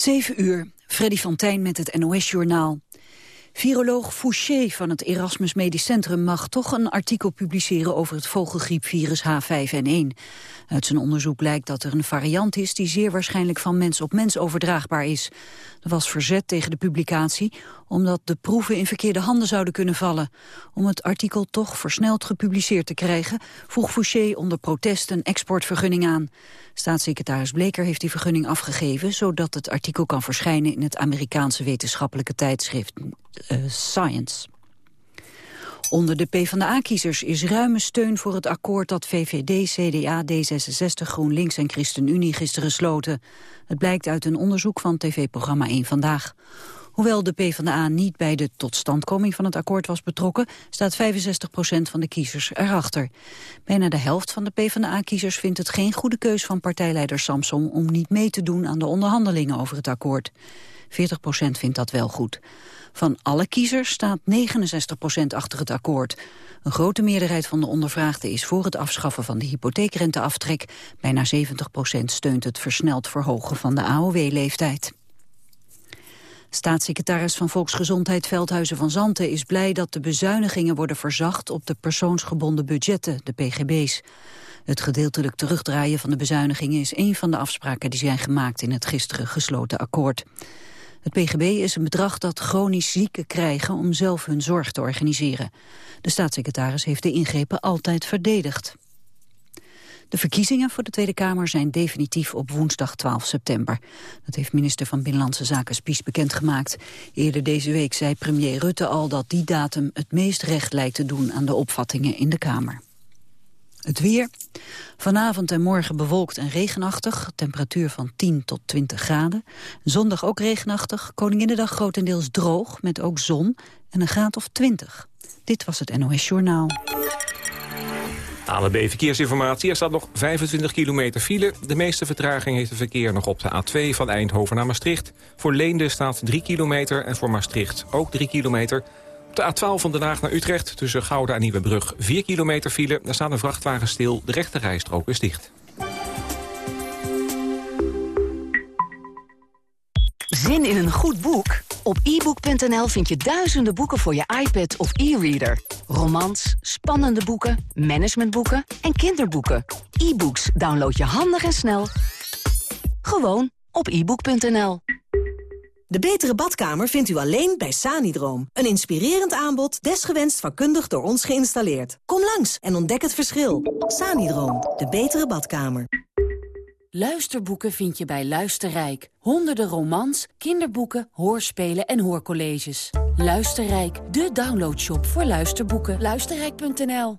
7 uur, Freddy van met het NOS-journaal. Viroloog Fouché van het Erasmus Medisch Centrum mag toch een artikel publiceren over het vogelgriepvirus H5N1. Uit zijn onderzoek blijkt dat er een variant is die zeer waarschijnlijk van mens op mens overdraagbaar is. Er was verzet tegen de publicatie omdat de proeven in verkeerde handen zouden kunnen vallen. Om het artikel toch versneld gepubliceerd te krijgen vroeg Fouché onder protest een exportvergunning aan. Staatssecretaris Bleker heeft die vergunning afgegeven zodat het artikel kan verschijnen in het Amerikaanse wetenschappelijke tijdschrift Science. Onder de PvdA-kiezers is ruime steun voor het akkoord dat VVD, CDA, D66, GroenLinks en ChristenUnie gisteren sloten. Het blijkt uit een onderzoek van tv-programma 1 Vandaag. Hoewel de PvdA niet bij de totstandkoming van het akkoord was betrokken, staat 65% van de kiezers erachter. Bijna de helft van de PvdA-kiezers vindt het geen goede keus van partijleider Samson om niet mee te doen aan de onderhandelingen over het akkoord. 40% vindt dat wel goed. Van alle kiezers staat 69 procent achter het akkoord. Een grote meerderheid van de ondervraagden is voor het afschaffen van de hypotheekrenteaftrek. Bijna 70 procent steunt het versneld verhogen van de AOW-leeftijd. Staatssecretaris van Volksgezondheid Veldhuizen van Zanten is blij dat de bezuinigingen worden verzacht op de persoonsgebonden budgetten, de PGB's. Het gedeeltelijk terugdraaien van de bezuinigingen is een van de afspraken die zijn gemaakt in het gisteren gesloten akkoord. Het PGB is een bedrag dat chronisch zieken krijgen om zelf hun zorg te organiseren. De staatssecretaris heeft de ingrepen altijd verdedigd. De verkiezingen voor de Tweede Kamer zijn definitief op woensdag 12 september. Dat heeft minister van Binnenlandse Zaken Spies bekendgemaakt. Eerder deze week zei premier Rutte al dat die datum het meest recht lijkt te doen aan de opvattingen in de Kamer. Het weer. Vanavond en morgen bewolkt en regenachtig. Temperatuur van 10 tot 20 graden. Zondag ook regenachtig. Koninginnedag grotendeels droog met ook zon en een graad of 20. Dit was het NOS Journaal. ANB Verkeersinformatie. Er staat nog 25 kilometer file. De meeste vertraging heeft het verkeer nog op de A2 van Eindhoven naar Maastricht. Voor Leende staat 3 kilometer en voor Maastricht ook 3 kilometer. Op de A12 van Den Haag naar Utrecht tussen Gouda en Nieuwebrug 4 kilometer file. Daar staat een vrachtwagen stil, de rechte rijstrook is dicht. Zin in een goed boek? Op ebook.nl vind je duizenden boeken voor je iPad of e-reader. Romans, spannende boeken, managementboeken en kinderboeken. E-books download je handig en snel. Gewoon op ebook.nl. De betere badkamer vindt u alleen bij Sanidroom. Een inspirerend aanbod, desgewenst vakkundig door ons geïnstalleerd. Kom langs en ontdek het verschil. Sanidroom, de betere badkamer. Luisterboeken vind je bij Luisterrijk. Honderden romans, kinderboeken, hoorspelen en hoorcolleges. Luisterrijk, de downloadshop voor luisterboeken. Luisterrijk.nl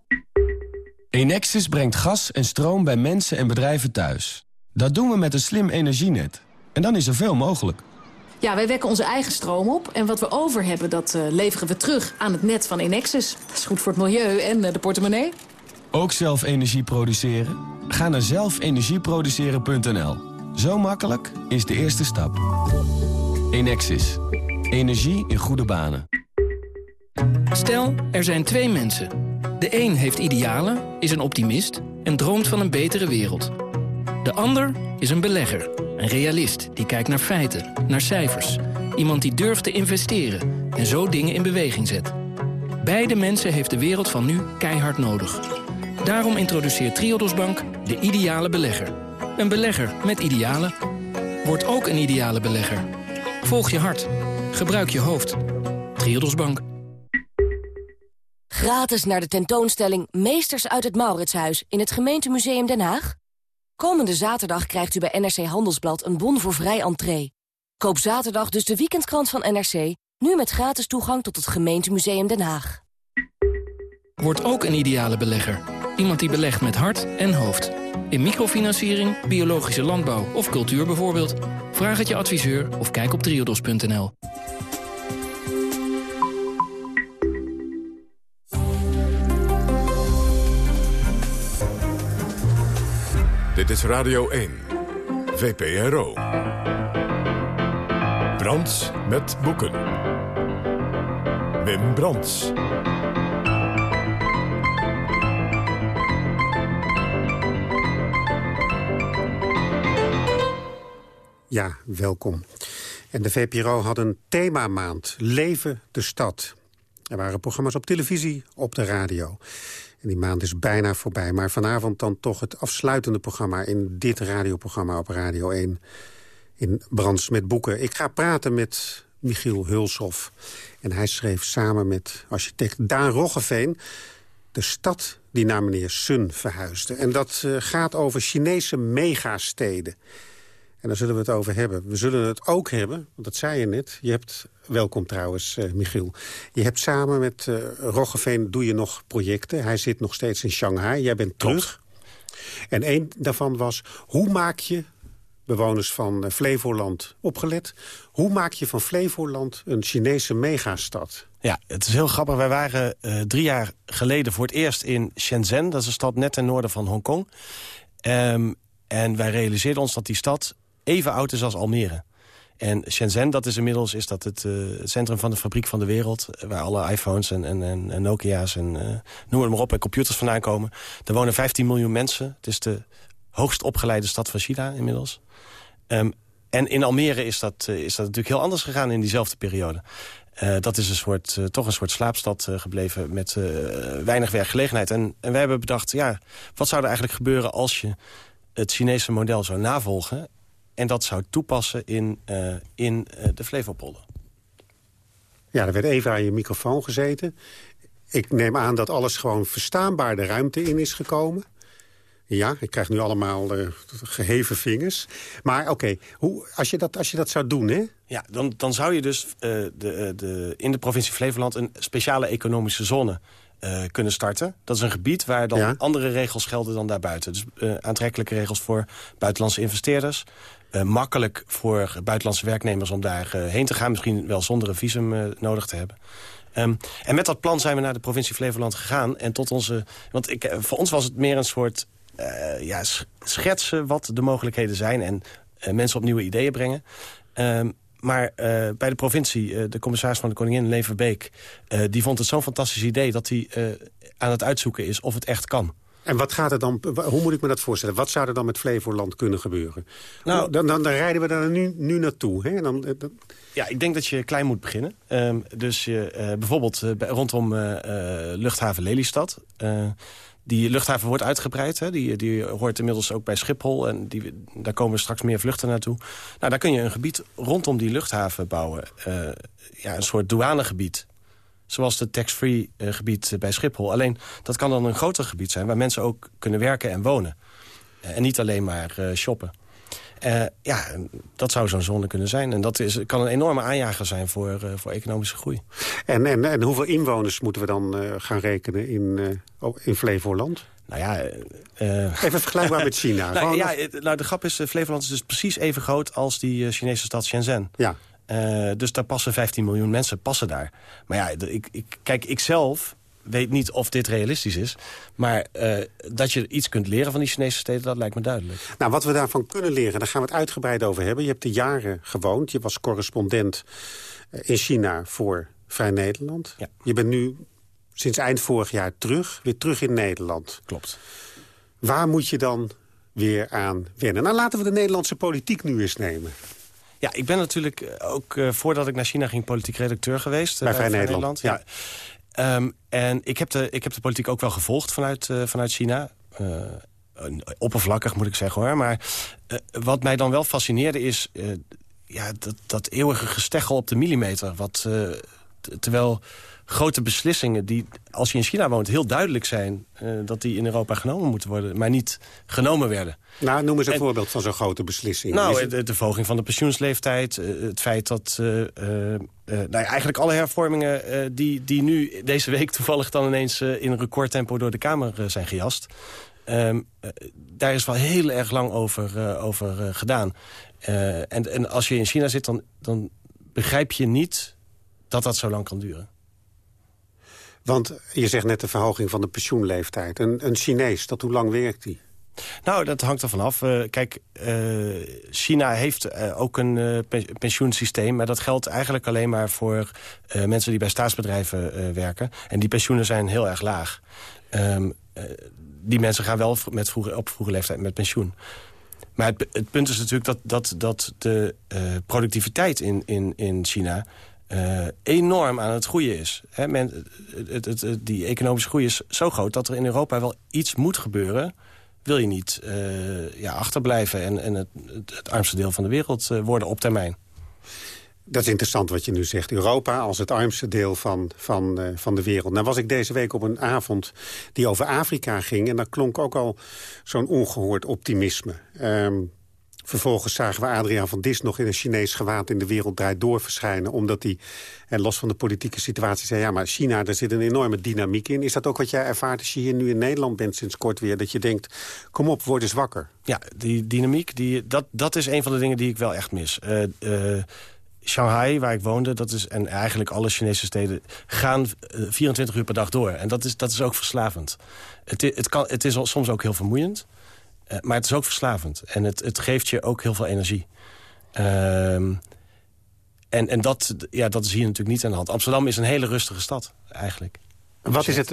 Enexis brengt gas en stroom bij mensen en bedrijven thuis. Dat doen we met een slim energienet. En dan is er veel mogelijk. Ja, wij wekken onze eigen stroom op. En wat we over hebben, dat uh, leveren we terug aan het net van Enexis. Dat is goed voor het milieu en uh, de portemonnee. Ook zelf energie produceren? Ga naar zelfenergieproduceren.nl. Zo makkelijk is de eerste stap. Enexis. Energie in goede banen. Stel, er zijn twee mensen. De een heeft idealen, is een optimist en droomt van een betere wereld. De ander is een belegger, een realist die kijkt naar feiten, naar cijfers. Iemand die durft te investeren en zo dingen in beweging zet. Beide mensen heeft de wereld van nu keihard nodig. Daarom introduceert Triodos Bank de ideale belegger. Een belegger met idealen. Word ook een ideale belegger. Volg je hart. Gebruik je hoofd. Triodos Bank. Gratis naar de tentoonstelling Meesters uit het Mauritshuis in het gemeentemuseum Den Haag? Komende zaterdag krijgt u bij NRC Handelsblad een bon voor vrij entree. Koop zaterdag dus de weekendkrant van NRC, nu met gratis toegang tot het gemeentemuseum Den Haag. Word ook een ideale belegger. Iemand die belegt met hart en hoofd. In microfinanciering, biologische landbouw of cultuur bijvoorbeeld. Vraag het je adviseur of kijk op triodos.nl. Dit is Radio 1, VPRO. Brands met boeken. Wim Brands. Ja, welkom. En de VPRO had een themamaand, Leven de Stad. Er waren programma's op televisie, op de radio. En die maand is bijna voorbij. Maar vanavond dan toch het afsluitende programma... in dit radioprogramma op Radio 1 in Brands met Boeken. Ik ga praten met Michiel Hulshoff. En hij schreef samen met architect Daan Roggeveen... de stad die naar meneer Sun verhuisde. En dat uh, gaat over Chinese megasteden. En daar zullen we het over hebben. We zullen het ook hebben, want dat zei je net. Je hebt, welkom trouwens, uh, Michiel. Je hebt samen met uh, Roggeveen doe je nog projecten. Hij zit nog steeds in Shanghai. Jij bent terug. En één daarvan was, hoe maak je bewoners van uh, Flevoland opgelet. Hoe maak je van Flevoland een Chinese megastad? Ja, het is heel grappig. Wij waren uh, drie jaar geleden voor het eerst in Shenzhen. Dat is een stad net ten noorden van Hongkong. Um, en wij realiseerden ons dat die stad even oud is als Almere. En Shenzhen, dat is inmiddels is dat het, het centrum van de fabriek van de wereld... waar alle iPhones en, en, en Nokia's en uh, noem het maar op... en computers vandaan komen. Er wonen 15 miljoen mensen. Het is de hoogst opgeleide stad van China inmiddels. Um, en in Almere is dat, is dat natuurlijk heel anders gegaan in diezelfde periode. Dat is een soort, toch een soort slaapstad gebleven met weinig werkgelegenheid. En, en wij hebben bedacht, ja, wat zou er eigenlijk gebeuren... als je het Chinese model zou navolgen... en dat zou toepassen in, in de Flevopolder. Ja, er werd even aan je microfoon gezeten. Ik neem aan dat alles gewoon verstaanbaar de ruimte in is gekomen. Ja, ik krijg nu allemaal uh, geheven vingers. Maar oké, okay, als, je dat, als je dat zou doen, hè? Ja, dan, dan zou je dus uh, de, de, in de provincie Flevoland... een speciale economische zone uh, kunnen starten. Dat is een gebied waar dan ja. andere regels gelden dan daarbuiten. Dus aantrekkelijke regels voor buitenlandse investeerders. Makkelijk voor buitenlandse werknemers om daar heen te gaan. Misschien wel zonder een visum nodig te hebben. Um, en met dat plan zijn we naar de provincie Flevoland gegaan. En tot onze, want ik, voor ons was het meer een soort ja, schetsen wat de mogelijkheden zijn... en mensen op nieuwe ideeën brengen. Um, maar bij de provincie, de commissaris van de Koningin, Leverbeek... die vond het zo'n fantastisch idee dat hij aan het uitzoeken is of het echt kan. En wat gaat er dan, hoe moet ik me dat voorstellen? Wat zou er dan met Flevoland kunnen gebeuren? Nou, dan, dan, dan rijden we daar nu, nu naartoe. Hè? Dan, dan... Ja, ik denk dat je klein moet beginnen. Um, dus je, bijvoorbeeld rondom luchthaven Lelystad... Die luchthaven wordt uitgebreid. Hè? Die, die hoort inmiddels ook bij Schiphol. En die, daar komen straks meer vluchten naartoe. Nou, daar kun je een gebied rondom die luchthaven bouwen. Ja, een soort douanegebied. Zoals het tax-free uh, gebied bij Schiphol. Alleen, dat kan dan een groter gebied zijn... waar mensen ook kunnen werken en wonen. Uh, en niet alleen maar shoppen. Uh, ja, dat zou zo'n zone kunnen zijn. En dat is, kan een enorme aanjager zijn voor, uh, voor economische groei. En, en, en hoeveel inwoners moeten we dan uh, gaan rekenen in, in Flevoland? Nou ja... even vergelijkbaar met China. nou, ja, nou, de grap is, Flevoland is dus precies even groot als die Chinese stad Shenzhen. Ja. Dus daar passen 15 miljoen mensen passen daar. Maar ja, ik, ik, kijk, ik zelf weet niet of dit realistisch is. Maar uh, dat je iets kunt leren van die Chinese steden, dat lijkt me duidelijk. Nou, wat we daarvan kunnen leren, daar gaan we het uitgebreid over hebben. Je hebt er jaren gewoond. Je was correspondent in China voor Vrij Nederland. Ja. Je bent nu sinds eind vorig jaar terug, weer terug in Nederland. Klopt. Waar moet je dan weer aan wennen? Nou, laten we de Nederlandse politiek nu eens nemen. Ja, ik ben natuurlijk ook, uh, voordat ik naar China ging, politiek redacteur geweest. Bij, bij Vrij Nederland. Nederland. Ja. Um, en ik heb, de, ik heb de politiek ook wel gevolgd vanuit, vanuit China. Oppervlakkig moet ik zeggen hoor. Maar uh, wat mij dan wel fascineerde is... ja, dat, dat eeuwige gesteggel op de millimeter. Wat, terwijl grote beslissingen die, als je in China woont, heel duidelijk zijn... Uh, dat die in Europa genomen moeten worden, maar niet genomen werden. Nou, noem eens een en, voorbeeld van zo'n grote beslissing. Nou, de, de, verhoging van de pensioensleeftijd. Uh, het feit dat uh, nou ja, eigenlijk alle hervormingen... die, die nu deze week toevallig dan ineens in recordtempo door de Kamer zijn gejast... Um, daar is wel heel erg lang over, over gedaan. en, en als je in China zit, dan, dan begrijp je niet dat dat zo lang kan duren. Want je zegt net de verhoging van de pensioenleeftijd. Een, een Chinees, dat hoe lang werkt die? Nou, dat hangt er vanaf. Uh, kijk, uh, China heeft uh, ook een pensioensysteem... maar dat geldt eigenlijk alleen maar voor mensen die bij staatsbedrijven werken. En die pensioenen zijn heel erg laag. Um, die mensen gaan wel met op vroege leeftijd met pensioen. Maar het, het, punt is natuurlijk dat, dat, dat de productiviteit in, in, in China... enorm aan het groeien is. men, het, het, die economische groei is zo groot dat er in Europa wel iets moet gebeuren wil je niet uh, ja, achterblijven en, het, het, armste deel van de wereld uh, worden op termijn. Dat is interessant wat je nu zegt. Europa als het armste deel van, van, van de wereld. Nou was ik deze week op een avond die over Afrika ging... en daar klonk ook al zo'n ongehoord optimisme. Um, Vervolgens zagen we Adriaan van Dis nog in een Chinees gewaad in de wereld draait door verschijnen. Omdat hij, en los van de politieke situatie, zei... ja, maar China, daar zit een enorme dynamiek in. Is dat ook wat jij ervaart als je hier nu in Nederland bent sinds kort weer? Dat je denkt, kom op, word eens wakker. Ja, die dynamiek, die, dat, dat is een van de dingen die ik wel echt mis. Uh, Shanghai, waar ik woonde, dat is, en eigenlijk alle Chinese steden... gaan 24 eh, uur per dag door. En dat is, dat is ook verslavend. Het, het, kan, het is soms ook heel vermoeiend. Uh, maar het is ook verslavend. En het, het geeft je ook heel veel energie. Um, en en dat, ja, dat is hier natuurlijk niet aan de hand. Amsterdam is een hele rustige stad, eigenlijk. Wat is het?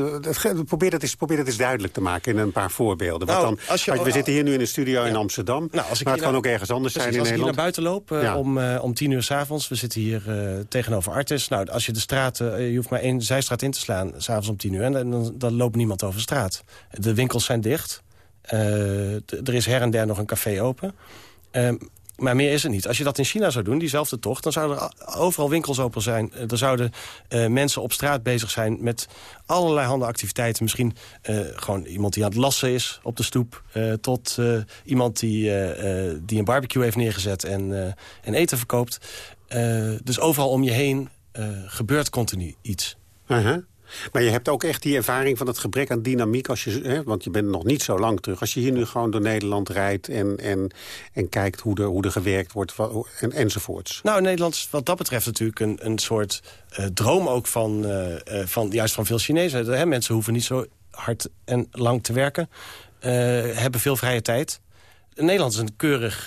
Probeer dat, eens, probeer dat eens duidelijk te maken in een paar voorbeelden. Nou, dan, als je, we zitten hier nu in een studio in Amsterdam. Nou, als ik maar het kan ook ergens anders zijn in Nederland. Als ik naar buiten loop uh, om, om tien uur s'avonds. We zitten hier uh, tegenover Artis. Nou, als je de straat, je hoeft maar één zijstraat in te slaan. S'avonds om tien uur. En dan, dan loopt niemand over straat. De winkels zijn dicht. Uh, er is her en der nog een café open. Uh, maar meer is het niet. Als je dat in China zou doen, diezelfde tocht... dan zouden er overal winkels open zijn. Eh, er zouden uh, mensen op straat bezig zijn met allerlei handen activiteiten. Misschien gewoon iemand die aan het lassen is op de stoep... tot iemand die, die een barbecue heeft neergezet en, en eten verkoopt. dus overal om je heen gebeurt continu iets. Uh. Maar je hebt ook echt die ervaring van het gebrek aan dynamiek... Als je, hè, want je bent nog niet zo lang terug. Als je hier nu gewoon door Nederland rijdt en, en, en kijkt hoe er, hoe er gewerkt wordt en, enzovoorts. Nou, Nederland is wat dat betreft natuurlijk een, een soort uh, droom ook van, uh, uh, van, juist van veel Chinezen. Hè, mensen hoeven niet zo hard en lang te werken. hebben veel vrije tijd. Nederland is een keurig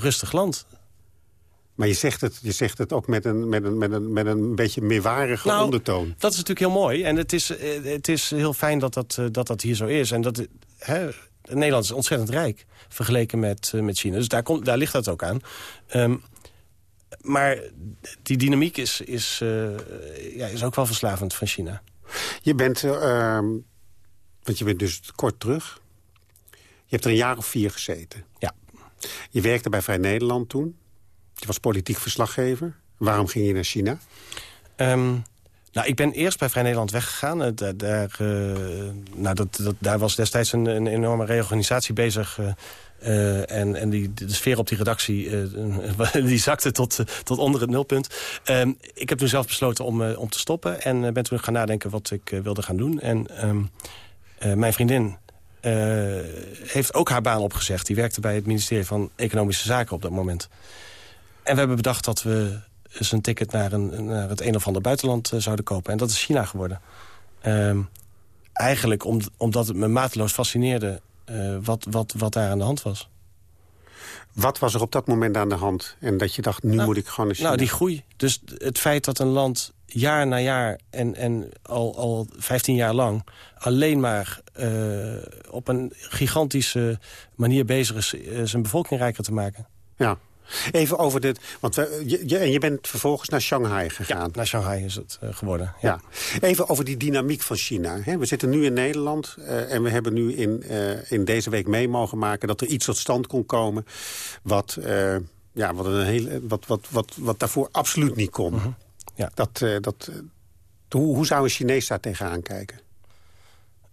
rustig land. Maar je zegt het, je zegt het ook met een, met een, met een, met een beetje meewarige nou, ondertoon. Dat is natuurlijk heel mooi. En het is, eh, het is heel fijn dat dat, eh, dat, dat hier zo is. En dat, hè, Nederland is ontzettend rijk vergeleken met, eh, met China. Dus daar, komt, daar ligt dat ook aan. Um, maar die dynamiek is, is, uh, ja, is ook wel verslavend van China. Je bent, uh, want je bent dus kort terug. Je hebt er een jaar of vier gezeten. Ja. Je werkte bij Vrij Nederland toen. Je was politiek verslaggever. Waarom ging je naar China? Um, nou, ik ben eerst bij Vrij Nederland weggegaan. Uh, daar, uh, nou, dat, dat, daar was destijds een, een enorme reorganisatie bezig... Uh, en, en die, de sfeer op die redactie die zakte tot, tot onder het nulpunt. Um, ik heb toen zelf besloten om, om te stoppen. En ben toen gaan nadenken wat ik wilde gaan doen. En um, mijn vriendin heeft ook haar baan opgezegd. Die werkte bij het ministerie van Economische Zaken op dat moment. En we hebben bedacht dat we eens een ticket naar, een, naar het een of ander buitenland uh, zouden kopen. En dat is China geworden. Um, eigenlijk om, omdat het me mateloos fascineerde uh, wat, wat, wat daar aan de hand was. Wat was er op dat moment aan de hand? En dat je dacht, nu nou, moet ik gewoon China? Nou, die groei. Dus het feit dat een land jaar na jaar en, en al, al 15 jaar lang... alleen maar uh, op een gigantische manier bezig is... zijn bevolking rijker te maken. Ja. Even over dit, want we, je, en je bent vervolgens naar Shanghai gegaan. Ja, naar Shanghai is het uh, geworden. Ja. ja. Even over die dynamiek van China. Hè. We zitten nu in Nederland uh, en we hebben nu in, uh, in deze week mee mogen maken... dat er iets tot stand kon komen wat, ja, wat, een hele, wat, wat, wat, wat daarvoor absoluut niet kon. -huh. ja. dat, dat, hoe, hoe zou een Chinees daar tegenaan kijken?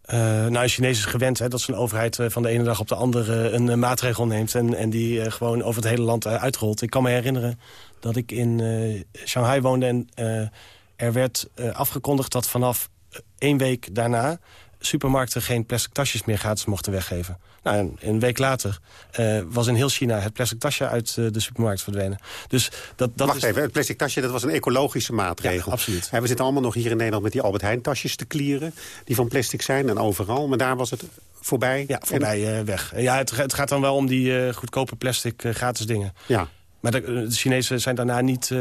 Uh, nou, Chinees is gewend hè, dat zijn overheid uh, van de ene dag op de andere een uh, maatregel neemt... en, en die gewoon over het hele land uitrolt. Ik kan me herinneren dat ik in Shanghai woonde... en er werd afgekondigd dat vanaf één week daarna supermarkten geen plastic tasjes meer gratis mochten weggeven. Nou, een week later uh, was in heel China het plastic tasje uit uh, de supermarkt verdwenen. Dus dat, dat Wacht is... even, het plastic tasje dat was een ecologische maatregel. Ja, absoluut. En we zitten allemaal nog hier in Nederland met die Albert Heijn tasjes te klieren. Die van plastic zijn en overal. Maar daar was het voorbij. Ja, voorbij en... uh, weg. Ja, het, het, gaat dan wel om die goedkope plastic gratis dingen. Ja. Maar de, de, Chinezen zijn daarna niet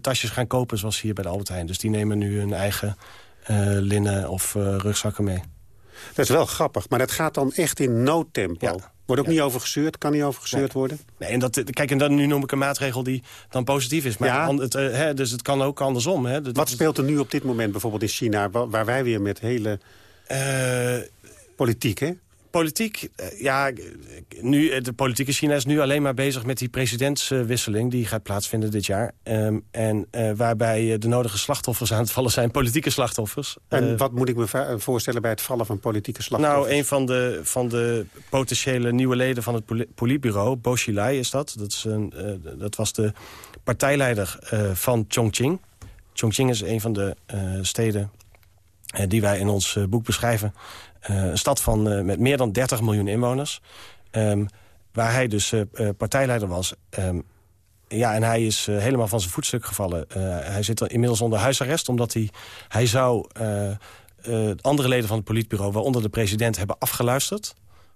tasjes gaan kopen zoals hier bij de Albert Heijn. Dus die nemen nu hun eigen linnen of rugzakken mee. Dat is wel grappig, maar dat gaat dan echt in noodtempo. Ja. Wordt ook niet over gezeurd, kan niet over gezeurd worden? Nee, en dat, kijk, en dan, nu noem ik een maatregel die dan positief is. Maar Ja. het, eh, hè, dus het kan ook andersom. Hè. Dat- Wat speelt er nu op dit moment bijvoorbeeld in China... wa- waar wij weer met hele Eh, politiek, hè? Politiek, eh, ja, nu, eh, de politieke China is nu alleen maar bezig met die presidentswisseling... die gaat plaatsvinden dit jaar. Ehm, en eh, waarbij de nodige slachtoffers aan het vallen zijn, politieke slachtoffers. En wat moet ik me voorstellen bij het vallen van politieke slachtoffers? nou, een van de, van de potentiële nieuwe leden van het poli- politbureau, Bo Xilai is dat. Dat, is een, dat was de partijleider van Chongqing. Chongqing is een van de steden die wij in ons boek beschrijven. Eh, een stad van, eh, met meer dan 30 miljoen inwoners. Ehm, waar hij dus eh, partijleider was. Ehm, ja, en hij is helemaal van zijn voetstuk gevallen. Hij zit inmiddels onder huisarrest, omdat hij, hij zou andere leden van het politbureau... waaronder de president, hebben afgeluisterd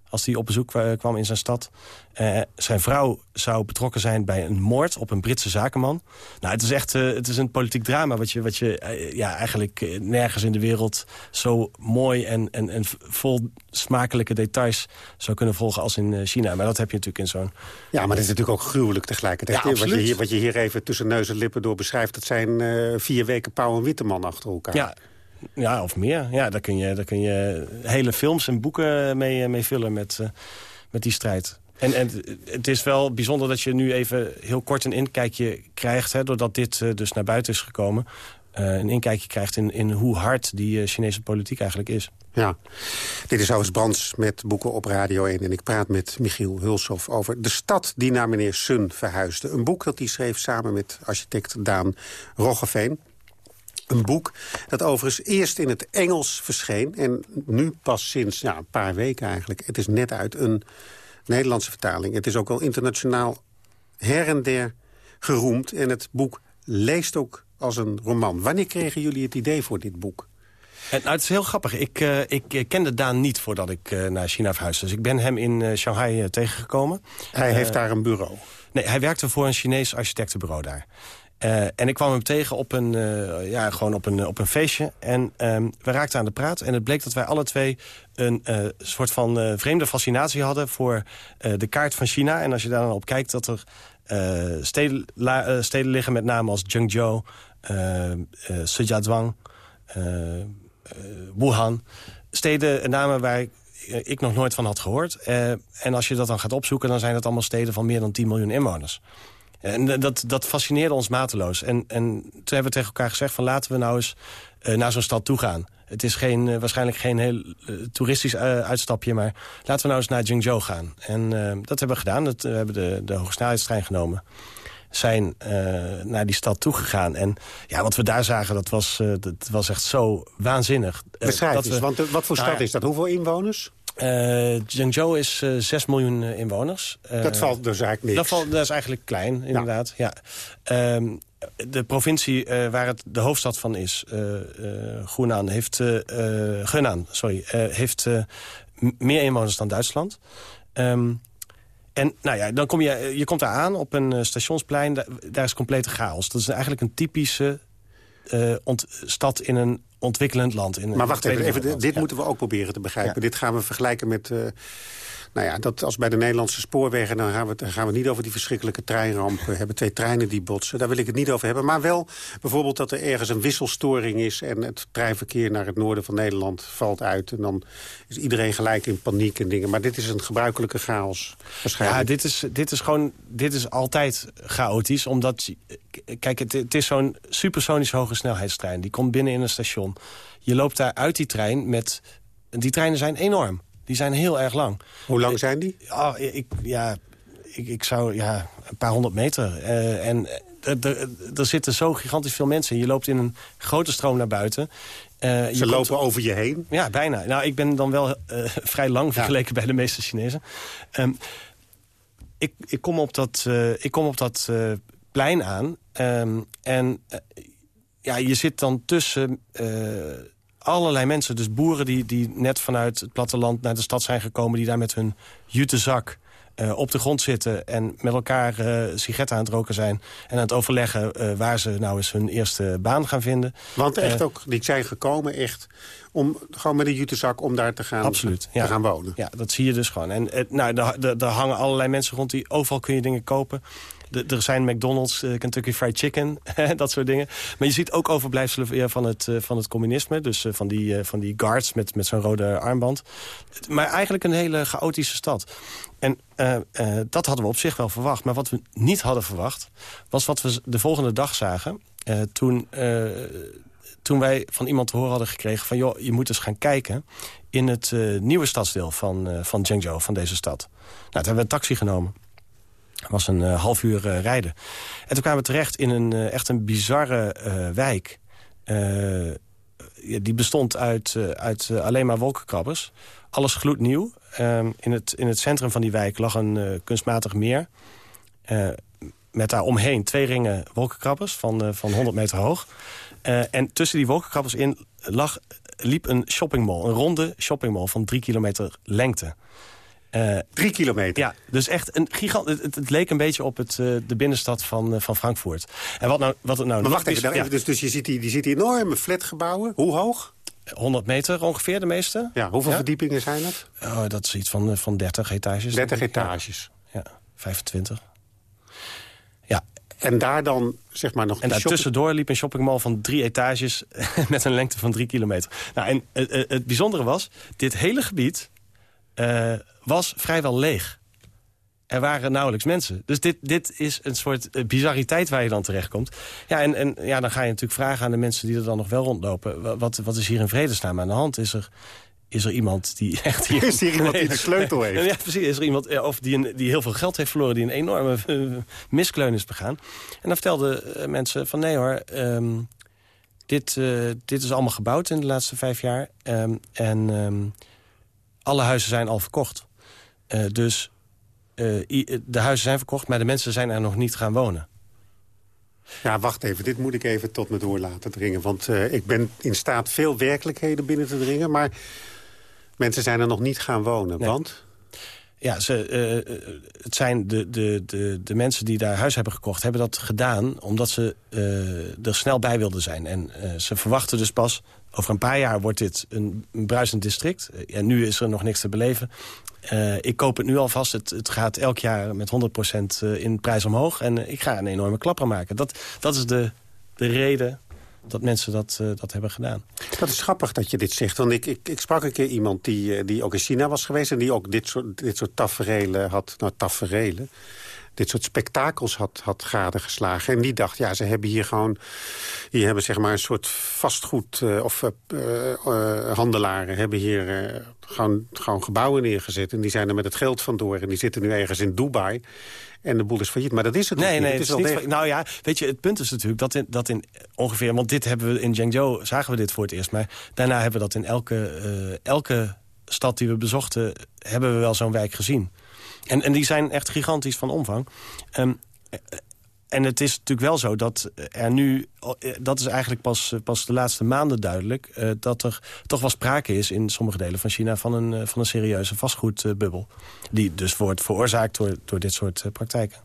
als hij op bezoek kwa- kwam in zijn stad. Eh, zijn vrouw zou betrokken zijn bij een moord op een Britse zakenman. Nou, het is echt eh, het is een politiek drama... wat je, wat je eh, ja, eigenlijk nergens in de wereld zo mooi... en, en, en vol smakelijke details zou kunnen volgen als in China. Maar dat heb je natuurlijk in zo'n... Ja, maar dat is natuurlijk ook gruwelijk tegelijkertijd. Ja, wat, je hier, wat je hier even tussen neus en lippen door beschrijft... dat zijn vier weken Pauw en Witteman achter elkaar. Ja, ja, of meer. Ja, daar kun je, daar kun je hele films en boeken mee, eh, mee vullen met, eh, met die strijd. En, en het is wel bijzonder dat je nu even heel kort een inkijkje krijgt... Hè, doordat dit eh, dus naar buiten is gekomen. een inkijkje krijgt in, in hoe hard die Chinese politiek eigenlijk is. Ja. Dit is Hous Brands met Boeken op Radio 1. En ik praat met Michiel Hulshoff over De stad die naar meneer Sun verhuisde. Een boek dat hij schreef samen met architect Daan Roggeveen. Een boek dat overigens eerst in het Engels verscheen... en nu pas sinds ja, een paar weken eigenlijk. Het is net uit een Nederlandse vertaling. Het is ook al internationaal her en der geroemd. En het boek leest ook als een roman. Wanneer kregen jullie het idee voor dit boek? En, nou, het is heel grappig. Ik, eh, ik eh, kende Daan niet voordat ik eh, naar China verhuisde. Dus ik ben hem in Shanghai tegengekomen. Hij heeft daar een bureau. Nee, hij werkte voor een Chinees architectenbureau daar. Eh, en ik kwam hem tegen op een, eh, ja, gewoon op een, op een feestje. En ehm, we raakten aan de praat. En het bleek dat wij alle twee een eh, soort van vreemde fascinatie hadden... voor de kaart van China. En als je daar dan op kijkt dat er steden, steden liggen... met name als Zhengzhou, eh, Wuhan. Steden en namen waar ik, ik nog nooit van had gehoord. Eh, en als je dat dan gaat opzoeken... dan zijn het allemaal steden van meer dan 10 miljoen inwoners. En dat, dat fascineerde ons mateloos. En, en toen hebben we tegen elkaar gezegd van laten we nou eens eh, naar zo'n stad toe gaan. Het is geen, eh, waarschijnlijk geen heel eh, toeristisch eh, uitstapje, maar laten we nou eens naar Jingzhou gaan. En eh, dat hebben we gedaan. Dat, we hebben de, de hogesnelheidstrein genomen. Zijn eh, naar die stad toegegaan. En ja, wat we daar zagen, dat was, eh, dat was echt zo waanzinnig. Eh, Beschrijf dat eens, we- want eh, wat voor Nou stad is dat? Hoeveel inwoners? Eh Zhengzhou is eh 6 miljoen eh, inwoners. Dat valt dus eigenlijk niks. dat, valt, dat is eigenlijk klein, inderdaad. Ja. Ehm, de provincie waar het de hoofdstad van is, Hunan, heeft, Gunan, sorry, heeft meer inwoners dan Duitsland. Ehm, en nou ja, dan kom je, je komt daar aan op een stationsplein. Daar, daar is complete chaos. Dat is eigenlijk een typische ont- stad in een ontwikkelend land. In Maar wacht even, even dit Ja. moeten we ook proberen te begrijpen. Ja. Dit gaan we vergelijken met... eh, nou ja, dat als bij de Nederlandse spoorwegen... dan gaan we, niet over die verschrikkelijke treinramp. We hebben twee treinen die botsen. Daar wil ik het niet over hebben. Maar wel bijvoorbeeld dat er ergens een wisselstoring is... en het treinverkeer naar het noorden van Nederland valt uit. En dan is iedereen gelijk in paniek en dingen. Maar dit is een gebruikelijke chaos waarschijnlijk. Ja, dit is, dit is gewoon, dit is altijd chaotisch. Omdat, kijk, het, het is zo'n supersonisch hoge snelheidstrein. Die komt binnen in een station. Je loopt daar uit die trein met... Die treinen zijn enorm. Die zijn heel erg lang. Hoe lang zijn die? Oh, ik, ja, ik, ik zou, ja, een paar honderd meter. Eh, en er- er zitten zo gigantisch veel mensen. Je loopt in een grote stroom naar buiten. Eh, Ze komt- lopen over je heen. ja, bijna. Nou, ik ben dan wel eh, vrij lang vergeleken bij de meeste Chinezen. Ehm, ik, ik kom op dat, eh, ik kom op dat eh, plein aan. ehm, en eh, ja, je zit dan tussen eh, allerlei mensen. Dus boeren die, die net vanuit het platteland naar de stad zijn gekomen... die daar met hun jutezak eh, op de grond zitten en met elkaar uh, sigaretten aan het roken zijn... en aan het overleggen uh, waar ze nou eens hun eerste baan gaan vinden. Want echt ook, die zijn gekomen echt om gewoon met een jutezak om daar te gaan, Absoluut, te gaan wonen. Ja, dat zie je dus gewoon. En nou, daar hangen allerlei mensen rond die overal kun je dingen kopen er zijn McDonald's, uh, Kentucky Fried Chicken, dat soort dingen. Maar je ziet ook overblijfselen van het, uh, van het communisme. Dus uh, van, die, van die guards met, met zo'n rode armband. Maar eigenlijk een hele chaotische stad. En dat hadden we op zich wel verwacht. Maar wat we niet hadden verwacht... was wat we de volgende dag zagen. toen toen wij van iemand te horen hadden gekregen... van joh, je moet eens gaan kijken in het nieuwe stadsdeel van, van Zhengzhou, van deze stad. Nou, toen hebben we een taxi genomen was een uh, half uur uh, rijden. En toen kwamen we terecht in een uh, echt een bizarre wijk. die bestond uit, uit alleen maar wolkenkrabbers. Alles gloednieuw. Ehm, in, het, in het centrum van die wijk lag een kunstmatig meer. met daar omheen twee ringen wolkenkrabbers van, van 100 meter hoog. en tussen die wolkenkrabbers in lag, liep een shoppingmall. Een ronde shoppingmall van drie kilometer lengte. Uh, Drie kilometer? Ja, dus echt een gigant. Het, het leek een beetje op het, uh, de binnenstad van, uh, van Frankfurt. En wat, nou, wat het nou maar wacht even, nou, ja. dus, dus je ziet die, die, ziet die enorme flatgebouwen. Hoe hoog? 100 meter ongeveer, de meeste. Ja, hoeveel ja? verdiepingen zijn dat? Oh, dat is iets van, van 30 etages. 30 etages? Ja, ja 25. Ja. En daar dan, zeg maar, nog... En daartussendoor liep een shoppingmall van drie etages... met een lengte van drie kilometer. Nou, en het bijzondere was, dit hele gebied uh, was vrijwel leeg. Er waren nauwelijks mensen. Dus dit, dit is een soort uh, bizarriteit waar je dan terechtkomt. Ja, en, en ja, dan ga je natuurlijk vragen aan de mensen die er dan nog wel rondlopen. Wat, wat is hier in vredesnaam aan de hand? Is er, is er iemand die echt hier... Is hier iemand die de sleutel heeft? Ja, precies. Is er iemand of die, een, die heel veel geld heeft verloren... die een enorme miskleun is begaan? En dan vertelden mensen van nee hoor... Um, dit, uh, dit is allemaal gebouwd in de laatste vijf jaar. Um, en um, alle huizen zijn al verkocht. Uh, dus uh, de huizen zijn verkocht, maar de mensen zijn er nog niet gaan wonen. Ja, wacht even. Dit moet ik even tot me door laten dringen. Want uh, ik ben in staat veel werkelijkheden binnen te dringen. Maar mensen zijn er nog niet gaan wonen. Nee. Want? Ja, ze, uh, het zijn de, de, de, de mensen die daar huis hebben gekocht... hebben dat gedaan omdat ze uh, er snel bij wilden zijn. En ze verwachten dus pas over een paar jaar wordt dit een, bruisend district. En uh, nu is er nog niks te beleven. Uh, ik koop het nu alvast. Het, het gaat elk jaar met 100% in prijs omhoog. En ik ga een enorme klapper maken. Dat, dat is de, de reden dat mensen dat, uh, dat hebben gedaan. Dat is grappig dat je dit zegt. Want ik, ik, ik sprak een keer iemand die, die ook in China was geweest... en die ook dit soort, dit soort taferelen had. Nou, taferelen dit soort spektakels had, had gadegeslagen. En die dacht, ja, ze hebben hier gewoon... Hier hebben zeg maar een soort vastgoed... Uh, of handelaren hebben hier gewoon, gewoon gebouwen neergezet. En die zijn er met het geld vandoor. En die zitten nu ergens in Dubai. En de boel is failliet. Maar dat is het nee, niet. Nee, het is, niet failliet. Nou ja, weet je, het punt is natuurlijk dat in, dat in ongeveer... Want dit hebben we in Zhengzhou, zagen we dit voor het eerst. Maar daarna hebben we dat in elke, elke stad die we bezochten... hebben we wel zo'n wijk gezien. En, en die zijn echt gigantisch van omvang. Um, en het is natuurlijk wel zo dat er nu... dat is eigenlijk pas, pas de laatste maanden duidelijk... Uh, dat er toch wel sprake is in sommige delen van China... van een, van een serieuze vastgoedbubbel. Die dus wordt veroorzaakt door, door dit soort praktijken.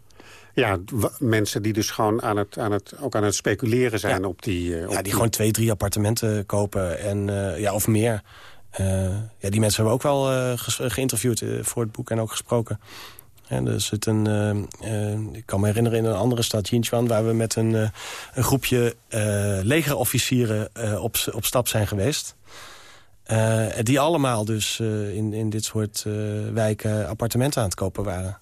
Ja, mensen die dus gewoon aan het, aan het, ook aan het speculeren zijn ja. op die... Uh, op ja, die, die, gewoon twee, drie appartementen kopen en, ja, of meer... Ja, die mensen hebben we ook wel ge geïnterviewd voor het boek en ook gesproken. En er zit een, ik kan me herinneren in een andere stad, Jinchuan... waar we met een, een groepje legerofficieren op, op stap zijn geweest. die allemaal dus in, in dit soort wijken appartementen aan het kopen waren.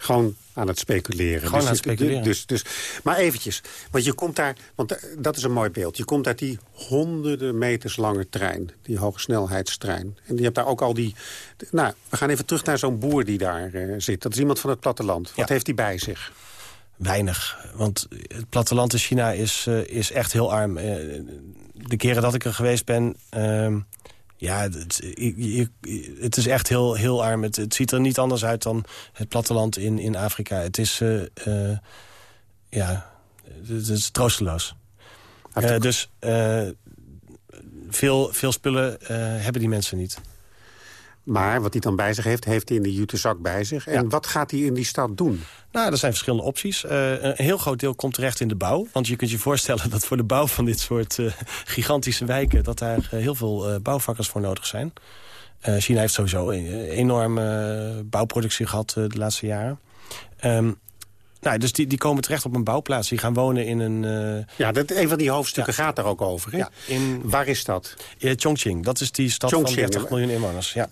Gewoon aan het speculeren. Gewoon dus, aan het speculeren. Dus, dus, maar eventjes, want je komt daar... Want dat is een mooi beeld. Je komt uit die honderden meters lange trein. Die hogesnelheidstrein. En je hebt daar ook al die... Nou, we gaan even terug naar zo'n boer die daar uh, zit. Dat is iemand van het platteland. Wat Ja. heeft hij bij zich? Weinig. Want het platteland in China is, uh, is echt heel arm. Uh, de keren dat ik er geweest ben... Ja, het, je, het, is echt heel, heel arm. Het, het, ziet er niet anders uit dan het platteland in, in Afrika. Het is, uh, uh, ja, het is troosteloos. Uh, dus veel, veel spullen hebben die mensen niet. Maar wat hij dan bij zich heeft, heeft hij in de jute zak bij zich. En wat gaat hij in die stad doen? Nou, er zijn verschillende opties. Uh, een heel groot deel komt terecht in de bouw. Want je kunt je voorstellen dat voor de bouw van dit soort uh, gigantische wijken... dat daar uh, heel veel bouwvakkers voor nodig zijn. China heeft sowieso een enorme bouwproductie gehad de laatste jaren. Um, nou, dus die, die komen terecht op een bouwplaats. Die gaan wonen in een... Uh... Ja, dat, een van die hoofdstukken gaat daar ook over. Hè? Ja, in... Waar is dat? Ja, Chongqing. Dat is die stad Chongqing. van 30 miljoen inwoners. Ja.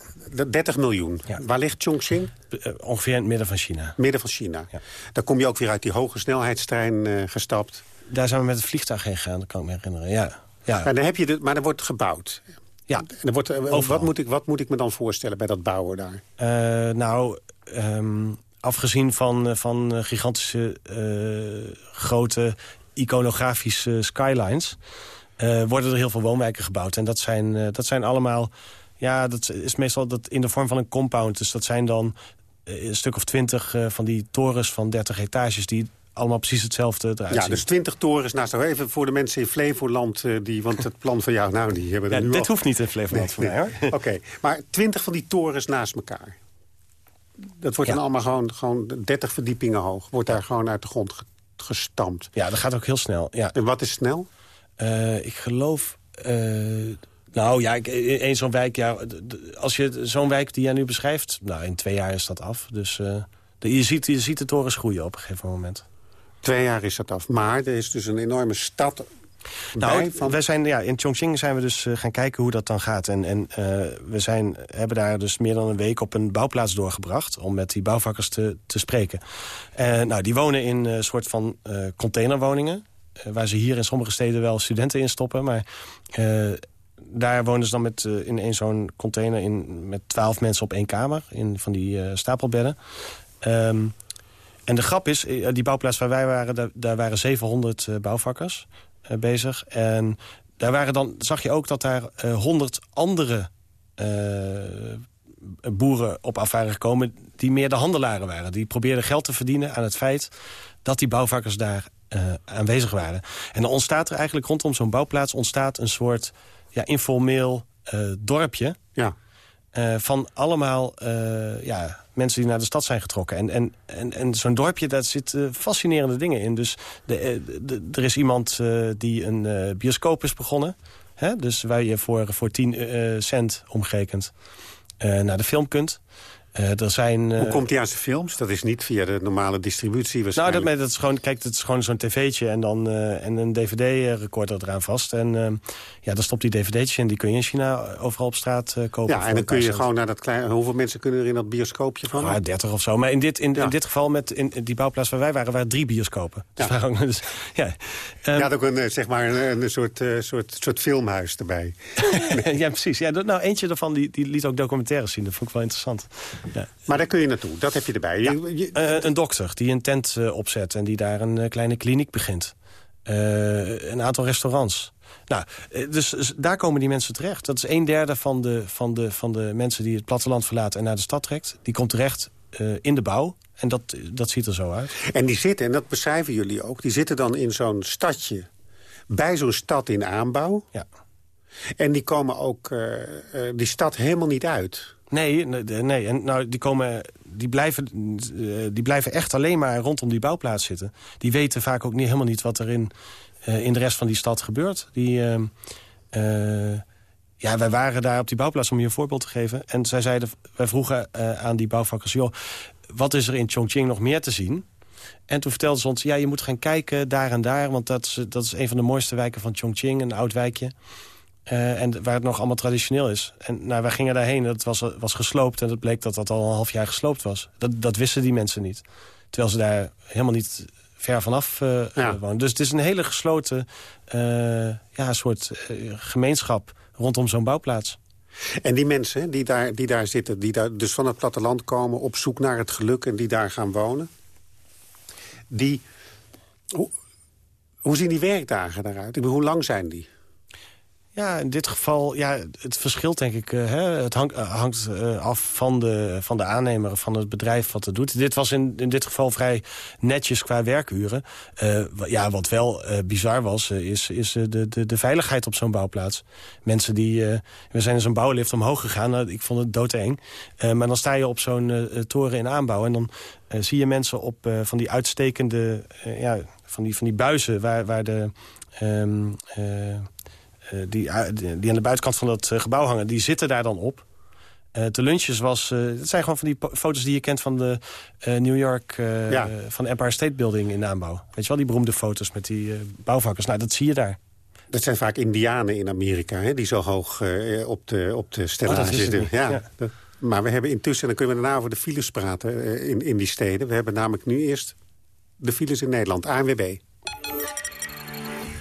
30 miljoen. Ja. Waar ligt Chongqing? Uh, ongeveer in het midden van China. Midden van China. Ja. Daar kom je ook weer uit die hoge snelheidstrein uh, gestapt. Daar zijn we met het vliegtuig heen gegaan, dat kan ik me herinneren. Ja. Ja. Maar, dan heb je de, maar er wordt gebouwd. Ja. En er wordt, wat, moet ik, wat moet ik me dan voorstellen bij dat bouwen daar? nou... Um, afgezien van, eh, van eh, gigantische uh, grote iconografische skylines... Worden er heel veel woonwijken gebouwd. En dat zijn, dat zijn allemaal... Ja, dat is meestal dat in de vorm van een compound. Dus dat zijn dan een stuk of twintig van die torens van 30 etages... die allemaal precies hetzelfde eruit Ja, dus 20 torens naast nou Even voor de mensen in Flevoland, die, want het plan van jou, nou, die hebben er ja, nu Dit hoeft niet in Flevoland voor mij, Oké, maar 20 van die torens naast elkaar dat wordt dan allemaal gewoon, gewoon 30 verdiepingen hoog. Wordt daar gewoon uit de grond gestampt. Ja, dat gaat ook heel snel. Ja. En wat is snel? Uh, ik geloof... Uh, nou ja, één zo'n wijk... Ja, als je zo'n wijk die jij nu beschrijft... Nou, in twee jaar is dat af. Dus uh, je, ziet, je ziet de torens groeien op een gegeven moment. Twee jaar is dat af. Maar er is dus een enorme stad nou, van... wij zijn, ja, in Chongqing zijn we dus uh, gaan kijken hoe dat dan gaat. En, en uh, we zijn, hebben daar dus meer dan een week op een bouwplaats doorgebracht... om met die bouwvakkers te, te spreken. En nou, die wonen in een soort van uh, containerwoningen... waar ze hier in sommige steden wel studenten in stoppen. Maar daar wonen ze dan met, in een zo'n container in, met twaalf mensen op één kamer... in van die stapelbedden. Um, en de grap is, die bouwplaats waar wij waren, daar, daar waren 700 bouwvakkers. Eh, bezig. En daar waren dan, zag je ook dat daar eh, honderd andere eh, boeren op af waren gekomen... die meer de handelaren waren. Die probeerden geld te verdienen aan het feit dat die bouwvakkers daar aanwezig waren. En dan ontstaat er eigenlijk rondom zo'n bouwplaats... ontstaat een soort ja, informeel dorpje... Ja. Van allemaal ja, mensen die naar de stad zijn getrokken. En, en, en, en zo'n dorpje, daar zitten fascinerende dingen in. Dus de, eh, er is iemand die een bioscoop is begonnen. Hè? Dus waar je voor, voor 10 cent omgerekend naar de film kunt. Uh, er zijn, uh... Hoe komt hij aan zijn films? Dat is niet via de normale distributie waarschijnlijk. Nou, dat, dat is gewoon, kijk, het is gewoon zo'n tv'tje en, dan, uh, en een dvd-recorder eraan vast. En ja, dan stopt die dvd'tje in. Die kun je in China overal op straat kopen. Ja, en dan kun je gewoon naar dat kleine... Hoeveel mensen kunnen er in dat bioscoopje van? Ja, 30 of zo. Maar in dit, in, in dit geval, met in, die bouwplaats waar wij waren, waren drie bioscopen. Dus ja. Ook, dus, ja. Um, had ook een, zeg maar een, een soort, soort, soort filmhuis erbij. ja, precies. Ja, nou, eentje daarvan die, die liet ook documentaires zien. Dat vond ik wel interessant. Ja. Maar daar kun je naartoe, dat heb je erbij. Je, uh, een dokter die een tent uh, opzet en die daar een uh, kleine kliniek begint. een aantal restaurants. Nou, dus, dus, daar komen die mensen terecht. Dat is een derde van de, van, de, van de mensen die het platteland verlaten en naar de stad trekt. Die komt terecht in de bouw. En dat, dat ziet er zo uit. En die zitten, en dat beschrijven jullie ook... die zitten dan in zo'n stadje, bij zo'n stad in aanbouw. Ja. En die komen ook die stad helemaal niet uit. Nee, nee. En nou, die, komen, die, blijven, eh, die blijven echt alleen maar rondom die bouwplaats zitten. Die weten vaak ook niet, helemaal niet wat er in, uh, in de rest van die stad gebeurt. Die, uh, ja, wij waren daar op die bouwplaats om je een voorbeeld te geven. En zij zeiden, wij vroegen aan die bouwvakkers... joh, wat is er in Chongqing nog meer te zien? En toen vertelden ze ons, ja, je moet gaan kijken daar en daar... want dat is, dat is een van de mooiste wijken van Chongqing, een oud wijkje. Uh, en waar het nog allemaal traditioneel is. En nou, wij gingen daarheen, dat was, was gesloopt... en het bleek dat dat al een half jaar gesloopt was. Dat, dat wisten die mensen niet. Terwijl ze daar helemaal niet ver vanaf uh, ja. wonen. Dus het is een hele gesloten uh, ja, soort gemeenschap rondom zo'n bouwplaats. En die mensen die daar, die daar zitten, die daar dus van het platteland komen... op zoek naar het geluk en die daar gaan wonen... die... Hoe, hoe zien die werkdagen daaruit? Ik bedoel, hoe lang zijn die? Ja, in dit geval, ja, het verschilt denk ik. Uh, hè, het hang, hangt uh, af van de, van de aannemer, van het bedrijf wat het doet. Dit was in, in dit geval vrij netjes qua werkuren. ja, wat wel bizar was, is, is de, de, de veiligheid op zo'n bouwplaats. Mensen die... we zijn in zo'n bouwlift omhoog gegaan. Ik vond het doodeng. maar dan sta je op zo'n toren in aanbouw. En dan zie je mensen op van die uitstekende... ja, van die, van die buizen waar, waar de... Uh, die, die aan de buitenkant van dat gebouw hangen, die zitten daar dan op. De lunches was... Het zijn gewoon van die foto's die je kent van de New York... Ja. van de Empire State Building in de aanbouw. Weet je wel, die beroemde foto's met die bouwvakkers. Nou, dat zie je daar. Dat zijn vaak indianen in Amerika, hè, die zo hoog op de, op de stellage oh, zitten. Ja, ja. Dat, maar we hebben intussen, dan kunnen we daarna over de files praten in, in die steden. We hebben namelijk nu eerst de files in Nederland, ANWB.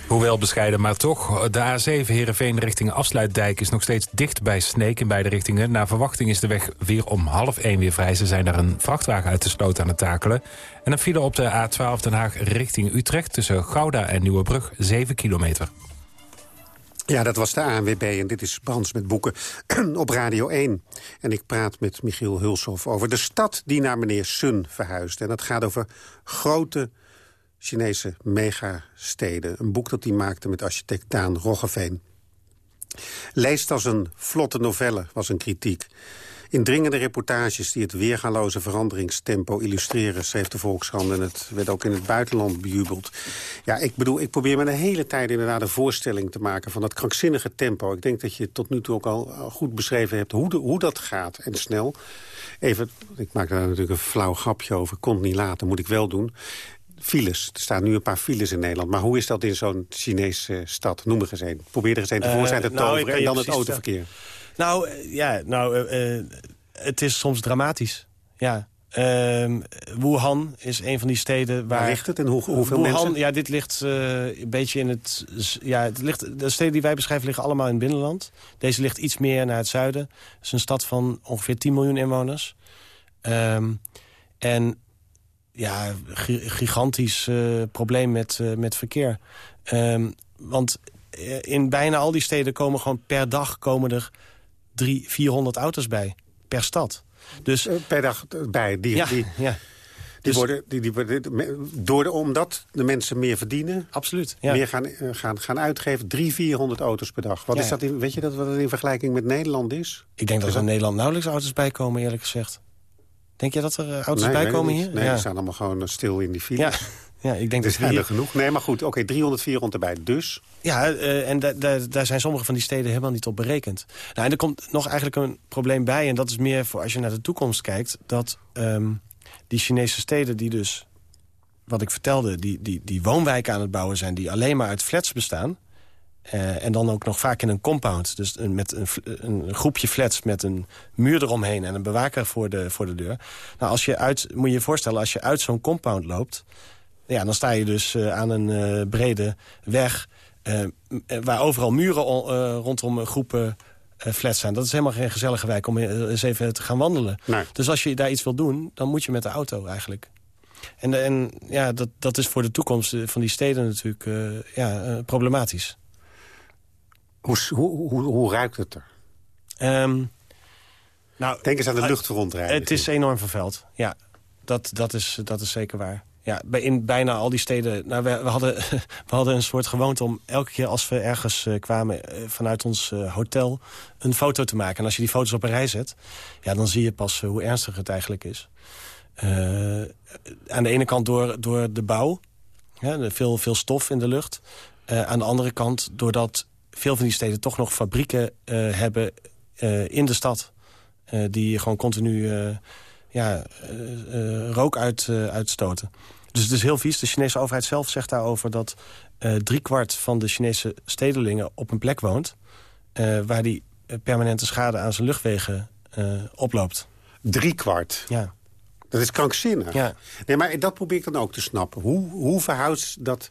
Hoewel bescheiden, maar toch. De A7 Heerenveen richting Afsluitdijk is nog steeds dicht bij Sneek in beide richtingen. Naar verwachting is de weg weer om half één weer vrij. Ze zijn daar een vrachtwagen uit de sloot aan het takelen. En een file op de A12 Den Haag richting Utrecht... tussen Gouda en Nieuwebrug, 7 kilometer. Ja, dat was de ANWB en dit is Brands met boeken op Radio 1. En ik praat met Michiel Hulshoff over de stad die naar meneer Sun verhuist. En dat gaat over grote Chinese megasteden. Een boek dat hij maakte met architect Daan Roggeveen. Leest als een vlotte novelle, was een kritiek. Indringende reportages die het weergaloze veranderingstempo illustreren... schreef de Volkskrant en het werd ook in het buitenland bejubeld. Ja, ik bedoel, ik probeer me de hele tijd inderdaad een voorstelling te maken... van dat krankzinnige tempo. Ik denk dat je tot nu toe ook al goed beschreven hebt hoe, hoe dat gaat en snel. Even, ik maak daar natuurlijk een flauw grapje over. Kon niet laten, moet ik wel doen files. Er staan nu een paar files in Nederland. Maar hoe is dat in zo'n Chinese stad? Noem er eens een. Probeer er eens een tevoorschijn te uh, nou, toveren en dan het autoverkeer. Nou, eh, ja, nou, het is soms dramatisch. Ja. Uh, Wuhan is een van die steden waar... waar ligt het en hoe, hoeveel Wuhan, mensen? Ja, dit ligt uh, een beetje in het... Ja, het ligt, de steden die wij beschrijven liggen allemaal in het binnenland. Deze ligt iets meer naar het zuiden. Het is een stad van ongeveer 10 miljoen inwoners. Um, en ja, gigantisch uh, probleem met, uh, met verkeer. Um, want eh, in bijna al die steden komen gewoon per dag komen er drie, 400 auto's bij. Per stad. Dus, per dag bij. Die, ja, die, ja. Die dus, worden, die, die worden, door de, omdat de mensen meer verdienen. Absoluut. Ja. Meer gaan, gaan, gaan uitgeven. Drie, 400 auto's per dag. Wat is dat in, weet je dat wat dat in vergelijking met Nederland is? Ik denk dat er in Nederland nauwelijks auto's bij komen, eerlijk gezegd. Denk je dat er uh, auto's bij komen hier? Nee, ja. die staan allemaal gewoon eh, stil in die files. Ja. Ja, ik denk dat zijn er genoeg. Nee, maar goed, oké, 300, 400 erbij. Dus? Ja, uh, en daar zijn sommige van die steden helemaal niet op berekend. Nou, en er komt nog eigenlijk een probleem bij. En dat is meer voor als je naar de toekomst kijkt. Dat um, die Chinese steden die dus, wat ik vertelde... Die, die, die woonwijken aan het bouwen zijn die alleen maar uit flats bestaan... Uh, en dan ook nog vaak in een compound. Dus een, met een, een, groepje flats met een muur eromheen... en een bewaker voor de, voor de deur. Nou, als je uit, moet je je voorstellen, als je uit zo'n compound loopt... Ja, dan sta je dus uh, aan een uh, brede weg... waar overal muren rondom groepen flats zijn. Dat is helemaal geen gezellige wijk om eens even te gaan wandelen. Nee. Dus als je daar iets wil doen, dan moet je met de auto eigenlijk. En, en ja, dat, dat is voor de toekomst van die steden natuurlijk ja, problematisch. Hoe, hoe, hoe, hoe ruikt het er? Um, nou, Denk eens aan de uh, luchtverontreiniging. Het is enorm vervuild, ja. Dat, dat, is, dat is zeker waar. Ja, in bijna al die steden... Nou, we, we, hadden, we hadden een soort gewoonte om elke keer als we ergens uh, kwamen... Uh, vanuit ons uh, hotel een foto te maken. En als je die foto's op een rij zet... Ja, dan zie je pas hoe ernstig het eigenlijk is. aan de ene kant door, door de bouw. Ja, veel, veel stof in de lucht. aan de andere kant doordat veel van die steden toch nog fabrieken uh, hebben uh, in de stad. Uh, die gewoon continu ja, rook uit, uitstoten. Dus het is heel vies. De Chinese overheid zelf zegt daarover dat driekwart van de Chinese stedelingen op een plek woont... waar die permanente schade aan zijn luchtwegen oploopt. Driekwart? Ja. Dat is krankzinnig. Ja. Nee, maar dat probeer ik dan ook te snappen. Hoe, hoe verhoudt dat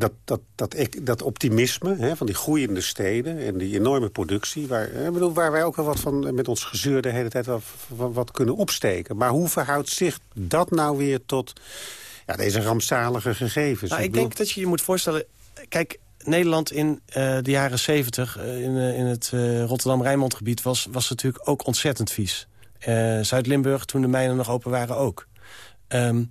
dat, dat, dat, dat optimisme hè, van die groeiende steden en die enorme productie... Waar, ik bedoel, waar wij ook wel wat van met ons gezeur de hele tijd wat, wat, kunnen opsteken. Maar hoe verhoudt zich dat nou weer tot ja, deze rampzalige gegevens? Nou, ik, denk dat je je moet voorstellen... Kijk, Nederland in de jaren 70 in, in het Rotterdam-Rijnmond-gebied... Was, was natuurlijk ook ontzettend vies. Zuid-Limburg, toen de mijnen nog open waren, ook. Um,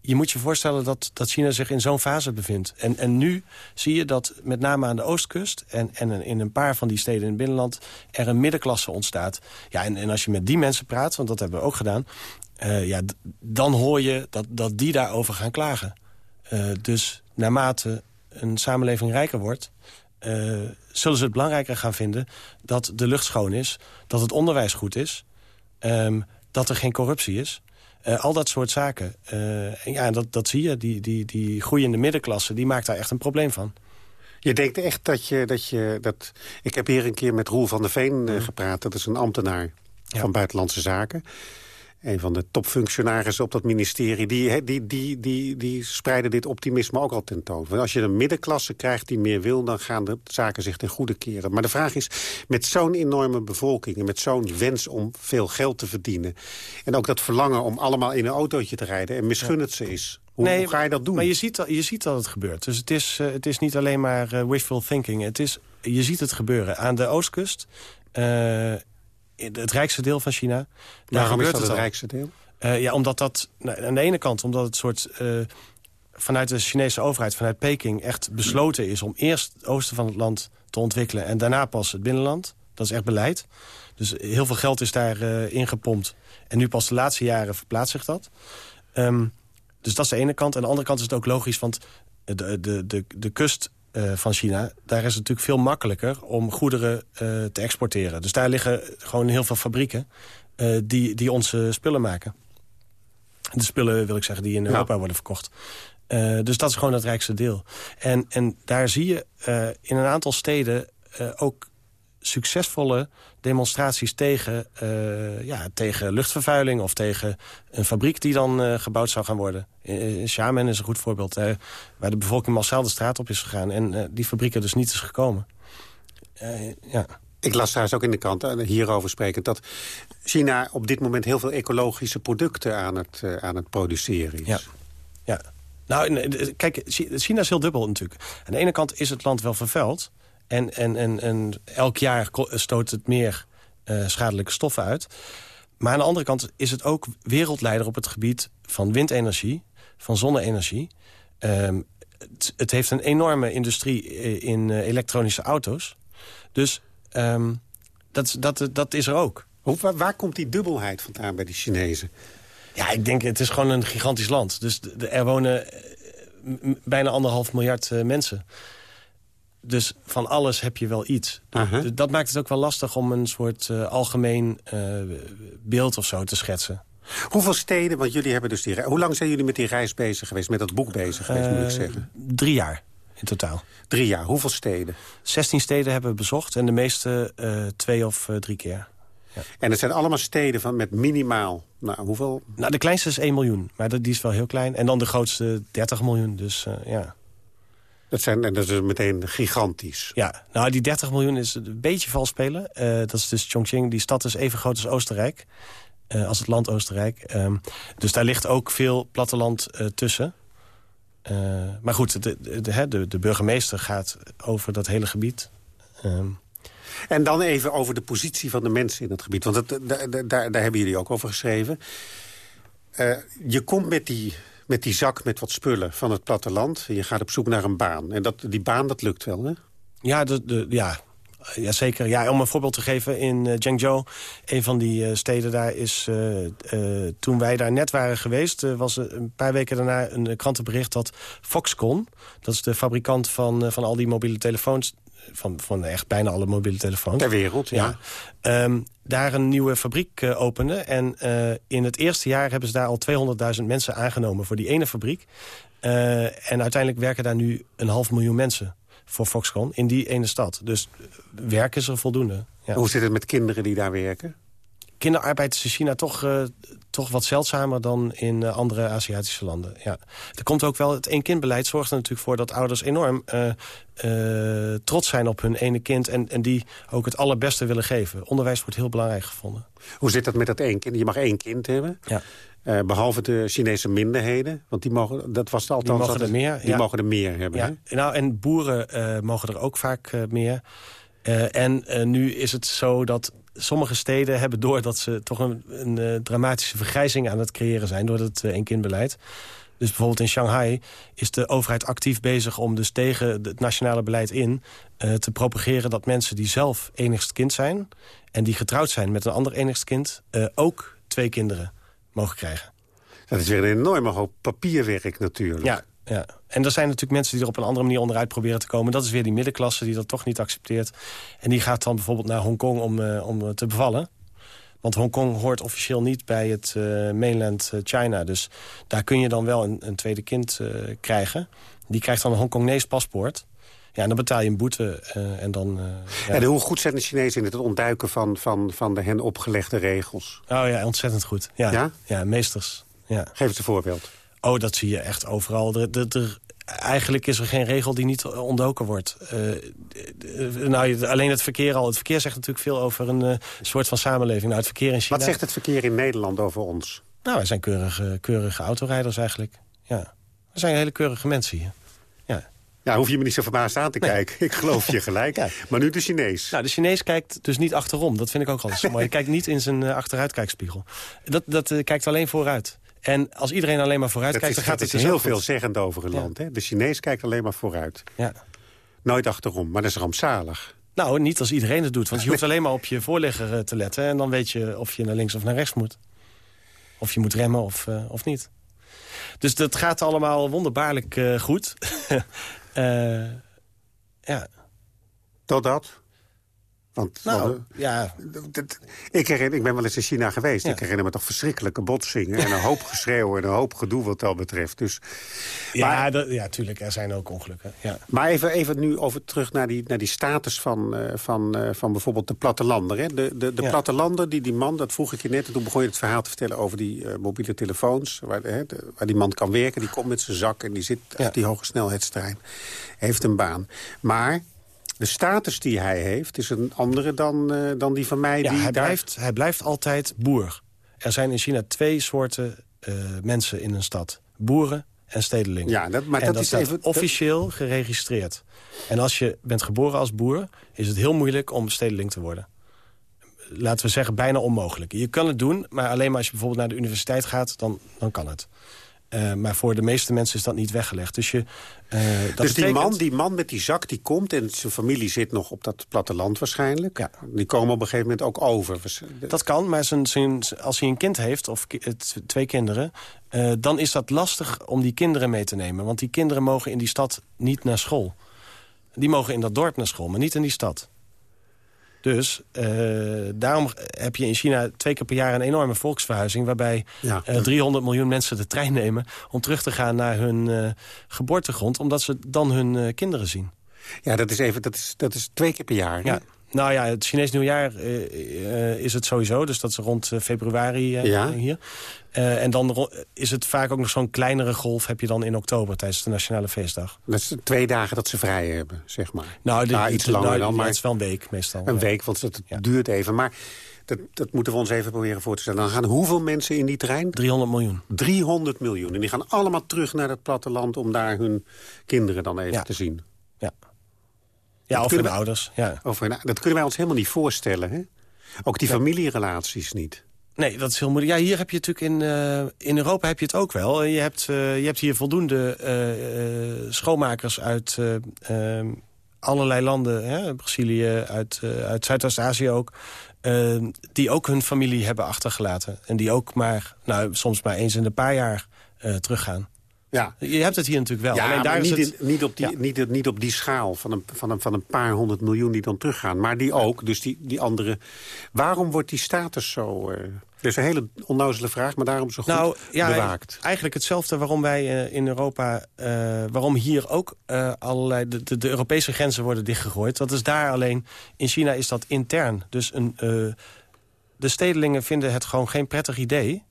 je moet je voorstellen dat, dat China zich in zo'n fase bevindt. En, en nu zie je dat met name aan de oostkust... en, en in een paar van die steden in het binnenland... er een middenklasse ontstaat. Ja, en, en als je met die mensen praat, want dat hebben we ook gedaan... Uh, ja, dan hoor je dat, dat die daarover gaan klagen. Uh, dus naarmate een samenleving rijker wordt... Uh, zullen ze het belangrijker gaan vinden dat de lucht schoon is... dat het onderwijs goed is... Um, dat er geen corruptie is... Uh, al dat soort zaken. Uh, en ja, dat, dat zie je. Die, die, die groeiende middenklasse, die maakt daar echt een probleem van. Je denkt echt dat je... Dat je dat... Ik heb hier een keer met Roel van der Veen uh, gepraat. Dat is een ambtenaar ja. van Buitenlandse Zaken een van de topfunctionarissen op dat ministerie... die, die, die, die, die spreiden dit optimisme ook al tentoon. Want als je een middenklasse krijgt die meer wil... dan gaan de zaken zich ten goede keren. Maar de vraag is, met zo'n enorme bevolking... en met zo'n wens om veel geld te verdienen... en ook dat verlangen om allemaal in een autootje te rijden... en misgun het ze is... Hoe, nee, hoe, ga je dat doen? Maar je ziet, je ziet dat het gebeurt. Dus het is, uh, het is niet alleen maar uh, wishful thinking. Het is, je ziet het gebeuren. Aan de oostkust... Uh, het rijkste deel van China. Waarom is dat het, het rijkste deel? Uh, ja, omdat dat nou, aan de ene kant omdat het soort uh, vanuit de Chinese overheid, vanuit Peking, echt besloten is om eerst het oosten van het land te ontwikkelen en daarna pas het binnenland. Dat is echt beleid. Dus heel veel geld is daar uh, ingepompt. En nu pas de laatste jaren verplaatst zich dat. Um, dus dat is de ene kant. En aan de andere kant is het ook logisch, want de, de, de, de kust uh, van China... daar is het natuurlijk veel makkelijker om goederen uh, te exporteren. Dus daar liggen gewoon heel veel fabrieken uh, die, die onze spullen maken. De spullen, wil ik zeggen, die in Europa ja. worden verkocht. dus dat is gewoon het rijkste deel. En, en daar zie je in een aantal steden ook succesvolle demonstraties tegen, uh, ja, tegen luchtvervuiling... of tegen een fabriek die dan uh, gebouwd zou gaan worden. In Xiamen is een goed voorbeeld, waar de bevolking massaal de straat op is gegaan... en die fabriek er dus niet is gekomen. ja. Ik las trouwens ook in de krant, hierover sprekend... dat China op dit moment heel veel ecologische producten aan het, aan het produceren is. Ja, ja. Nou, kijk, China is heel dubbel natuurlijk. Aan de ene kant is het land wel vervuild... En, en, en, en elk jaar stoot het meer uh, schadelijke stoffen uit. Maar aan de andere kant is het ook wereldleider op het gebied van windenergie, van zonne-energie. Um, het, het, heeft een enorme industrie in uh, elektronische auto's. Dus um, dat, dat, dat is er ook. Waar, waar, komt die dubbelheid vandaan bij die Chinezen? Ja, ik denk, het is gewoon een gigantisch land. Dus er wonen bijna anderhalf miljard mensen. Dus van alles heb je wel iets. Uh -huh. Dat maakt het ook wel lastig om een soort uh, algemeen uh, beeld of zo te schetsen. Hoeveel steden, want jullie hebben dus die Hoe lang zijn jullie met die reis bezig geweest, met dat boek bezig geweest, moet ik eh, zeggen? Drie jaar in totaal. Drie jaar, hoeveel steden? 16 steden hebben we bezocht en de meeste twee of drie keer. Ja. En het zijn allemaal steden van met minimaal, nou hoeveel? Nou, de kleinste is 1 miljoen, maar die is wel heel klein. En dan de grootste 30 miljoen, dus ja... Dat, zijn, en dat is meteen gigantisch. Ja, nou die 30 miljoen is een beetje vals spelen. Uh, dat is dus Chongqing. Die stad is even groot als Oostenrijk. Uh, als het land Oostenrijk. Um, dus daar ligt ook veel platteland uh, tussen. maar goed, de, de, de, de, burgemeester gaat over dat hele gebied. Um, en dan even over de positie van de mensen in het gebied. Want dat, daar, daar, daar hebben jullie ook over geschreven. je komt met die met die zak met wat spullen van het platteland. Je gaat op zoek naar een baan. En dat, die baan, dat lukt wel, hè? Ja, de, de, ja. Ja, zeker. Ja, om een voorbeeld te geven, in uh, Zhengzhou, een van die uh, steden daar is... Uh, toen wij daar net waren geweest, was een paar weken daarna een krantenbericht dat Foxconn... dat is de fabrikant van, van al die mobiele telefoons van, van echt bijna alle mobiele telefoons. Ter wereld, ja. ja um, daar een nieuwe fabriek uh, opende. En uh, in het eerste jaar hebben ze daar al 200.000 mensen aangenomen voor die ene fabriek. Uh, en uiteindelijk werken daar nu een half miljoen mensen voor Foxconn in die ene stad. Dus werk is er voldoende. Ja. Hoe zit het met kinderen die daar werken? Kinderarbeid is in China toch, uh, toch wat zeldzamer dan in uh, andere Aziatische landen. Ja. Er komt ook wel, het één-kindbeleid zorgt er natuurlijk voor dat ouders enorm uh, trots zijn op hun ene kind... En, en die ook het allerbeste willen geven. Onderwijs wordt heel belangrijk gevonden. Hoe zit dat met dat één kind? Je mag één kind hebben. Ja. Uh, behalve de Chinese minderheden, want die mogen, dat was altijd. Die mogen er meer. Die mogen er meer hebben. Ja. Hè? Nou, en boeren uh, mogen er ook vaak uh, meer. en nu is het zo dat sommige steden hebben door dat ze toch een, een dramatische vergrijzing aan het creëren zijn door het één-kindbeleid. Dus bijvoorbeeld in Shanghai is de overheid actief bezig om dus tegen het nationale beleid in te propageren dat mensen die zelf enigst kind zijn en die getrouwd zijn met een ander enigst kind ook twee kinderen mogen krijgen. Dat is weer een enorme hoop papierwerk natuurlijk. Ja, ja. En er zijn natuurlijk mensen die er op een andere manier onderuit proberen te komen. Dat is weer die middenklasse die dat toch niet accepteert. En die gaat dan bijvoorbeeld naar Hongkong om, uh, om te bevallen. Want Hongkong hoort officieel niet bij het uh, mainland eh, China. Dus daar kun je dan wel een, een tweede kind uh, krijgen. Die krijgt dan een Hongkonees paspoort. Ja, en dan betaal je een boete uh, en dan... Ja. En hoe goed zijn de Chinezen in het ontduiken van, van, van de hen opgelegde regels? Oh ja, ontzettend goed. Ja, ja? ja meesters. Ja. Geef eens een voorbeeld. Oh, dat zie je echt overal. De, eigenlijk is er geen regel die niet ontdoken wordt. Uh, nou, alleen het verkeer al. Het verkeer zegt natuurlijk veel over een soort van samenleving. Nou, het verkeer in China... Wat zegt het verkeer in Nederland over ons? Nou, wij zijn keurige, keurige autorijders eigenlijk. Ja. We zijn hele keurige mensen hier. Ja, hoef je me niet zo verbaasd aan te kijken. Ik geloof je gelijk. Maar nu de Chinees. Nou, de Chinees kijkt dus niet achterom. Dat vind ik ook altijd zo mooi. Hij kijkt niet in zijn achteruitkijkspiegel. Dat, dat uh, kijkt alleen vooruit. En als iedereen alleen maar vooruit kijkt, dan gaat het is heel veel zeggend over een land. Hè? De Chinees kijkt alleen maar vooruit. Ja. Nooit achterom, maar dat is rampzalig. Nou, niet als iedereen het doet. Want je hoeft alleen maar op je voorligger uh, te letten... en dan weet je of je naar links of naar rechts moet. Of je moet remmen of, of niet. Dus dat gaat allemaal wonderbaarlijk goed. Uh, ja. Totdat? Want nou, ja. ik, herinner, ik ben wel eens in China geweest. Ik herinner me toch verschrikkelijke botsingen... en een hoop geschreeuw en een hoop gedoe wat dat betreft. Dus, ja, maar, dat, ja, tuurlijk, er zijn ook ongelukken. Ja. Maar even, even nu over terug naar die, naar die status van, uh, van, uh, van bijvoorbeeld de plattelander. Hè? De, de, de ja. plattelander, die, die man, dat vroeg ik je net... en toen begon je het verhaal te vertellen over die uh, mobiele telefoons... Waar, hè, de, waar die man kan werken, die komt met zijn zak... en die zit op die hoge snelheidstrein. Heeft een baan. Maar de status die hij heeft is een andere dan, uh, dan die van mij. Ja, die hij, daar... blijft, hij blijft altijd boer. Er zijn in China twee soorten uh, mensen in een stad. Boeren en stedelingen. Ja, dat, maar en dat, dat is even... officieel geregistreerd. En als je bent geboren als boer, is het heel moeilijk om stedeling te worden. Laten we zeggen, bijna onmogelijk. Je kan het doen, maar alleen maar als je bijvoorbeeld naar de universiteit gaat, dan, dan kan het. Uh, maar voor de meeste mensen is dat niet weggelegd. Dus, je, uh, dat dus betekent... die, man, die man met die zak die komt... en zijn familie zit nog op dat platteland waarschijnlijk... Ja. die komen op een gegeven moment ook over. Dat kan, maar zijn, zijn, als hij een kind heeft, of twee kinderen... Uh, dan is dat lastig om die kinderen mee te nemen. Want die kinderen mogen in die stad niet naar school. Die mogen in dat dorp naar school, maar niet in die stad. Dus uh, daarom heb je in China twee keer per jaar een enorme volksverhuizing... waarbij ja, uh, 300 miljoen mensen de trein nemen om terug te gaan naar hun uh, geboortegrond... omdat ze dan hun kinderen zien. Ja, dat is, even, dat is, dat is twee keer per jaar. Ja. Nou ja, het Chinees nieuwjaar is het sowieso. Dus dat is rond februari ja. hier. En dan is het vaak ook nog zo'n kleinere golf... heb je dan in oktober tijdens de Nationale Feestdag. Dat is twee dagen dat ze vrij hebben, zeg maar. Nou, nou iets langer nou, dan, maar... het is wel een week meestal. Een week, want het ja. duurt even. Maar dat, dat, moeten we ons even proberen voor te stellen. Dan gaan hoeveel mensen in die trein? 300 miljoen. 300 miljoen. En die gaan allemaal terug naar het platteland... om daar hun kinderen dan even te zien. Ja. Ja, of hun ouders. Ja. Over, dat kunnen wij ons helemaal niet voorstellen. Hè? Ook die familierelaties niet. Nee, dat is heel moeilijk. Ja, hier heb je natuurlijk in, uh, in Europa heb je het ook wel. Je hebt, uh, je hebt hier voldoende uh, schoonmakers uit allerlei landen. Hè? Brazilië, uit, uit Zuidoost-Azië ook. die ook hun familie hebben achtergelaten. En die ook maar, nou, soms maar eens in een paar jaar teruggaan. Ja. Je hebt het hier natuurlijk wel. Ja, Alleen daar niet, is het... in, niet, op die, ja. niet, niet op die schaal van een, van, een, van een paar honderd miljoen die dan teruggaan. Maar die ook, dus die, die andere... Waarom wordt die status zo... Uh, dat is een hele onnozele vraag, maar daarom zo goed nou, ja, bewaakt. Eigenlijk hetzelfde waarom wij uh, in Europa... Uh, waarom hier ook allerlei... De, de, de, Europese grenzen worden dichtgegooid. Dat is daar alleen... In China is dat intern. Dus een de stedelingen vinden het gewoon geen prettig idee...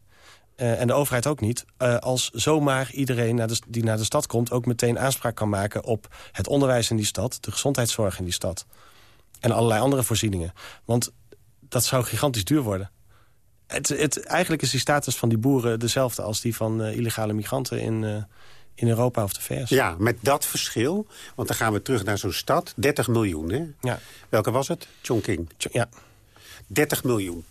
en de overheid ook niet... als zomaar iedereen naar de, die naar de stad komt... ook meteen aanspraak kan maken op het onderwijs in die stad... de gezondheidszorg in die stad. En allerlei andere voorzieningen. Want dat zou gigantisch duur worden. Het, het, eigenlijk is die status van die boeren dezelfde als die van uh, illegale migranten in, uh, in Europa of de VS. Ja, met dat verschil, want dan gaan we terug naar zo'n stad. 30 miljoen, hè? Ja. Welke was het? Chongqing. Ja. 30 miljoen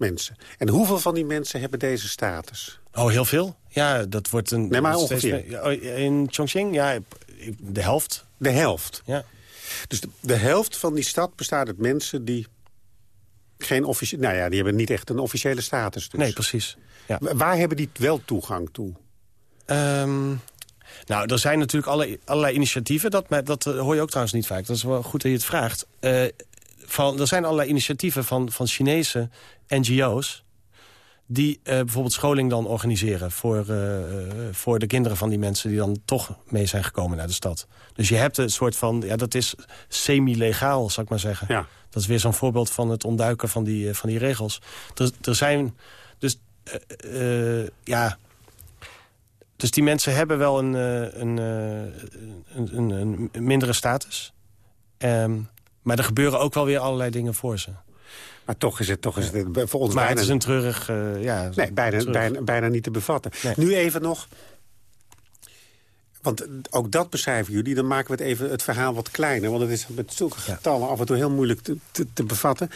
mensen. En hoeveel van die mensen hebben deze status? Oh, heel veel. Ja, dat wordt een... Nee, maar ongeveer. Oh, in Chongqing, ja, de helft. De helft? Ja. Dus de, de helft van die stad bestaat uit mensen die geen officiële... Nou ja, die hebben niet echt een officiële status. Dus. Nee, precies. Ja. Waar hebben die wel toegang toe? Um, nou, er zijn natuurlijk alle, allerlei initiatieven. Dat, dat hoor je ook trouwens niet vaak. Dat is wel goed dat je het vraagt. Uh, van, er zijn allerlei initiatieven van, van Chinese NGO's die uh, bijvoorbeeld scholing dan organiseren... Voor, uh, voor de kinderen van die mensen die dan toch mee zijn gekomen naar de stad. Dus je hebt een soort van... Ja, dat is semi-legaal, zou ik maar zeggen. Ja. Dat is weer zo'n voorbeeld van het ontduiken van die, van die regels. Er, er zijn... Dus, ja... Dus die mensen hebben wel een, een, een, een, een mindere status. Um, maar er gebeuren ook wel weer allerlei dingen voor ze. Maar toch is het, toch is het voor ons maar bijna... het is een treurig... Uh, ja, nee, bijna, treurig. bijna, bijna niet te bevatten. Nee. Nu even nog... Want ook dat beschrijven jullie. Dan maken we het even het verhaal wat kleiner. Want het is met zulke getallen af en toe heel moeilijk te, te, te bevatten.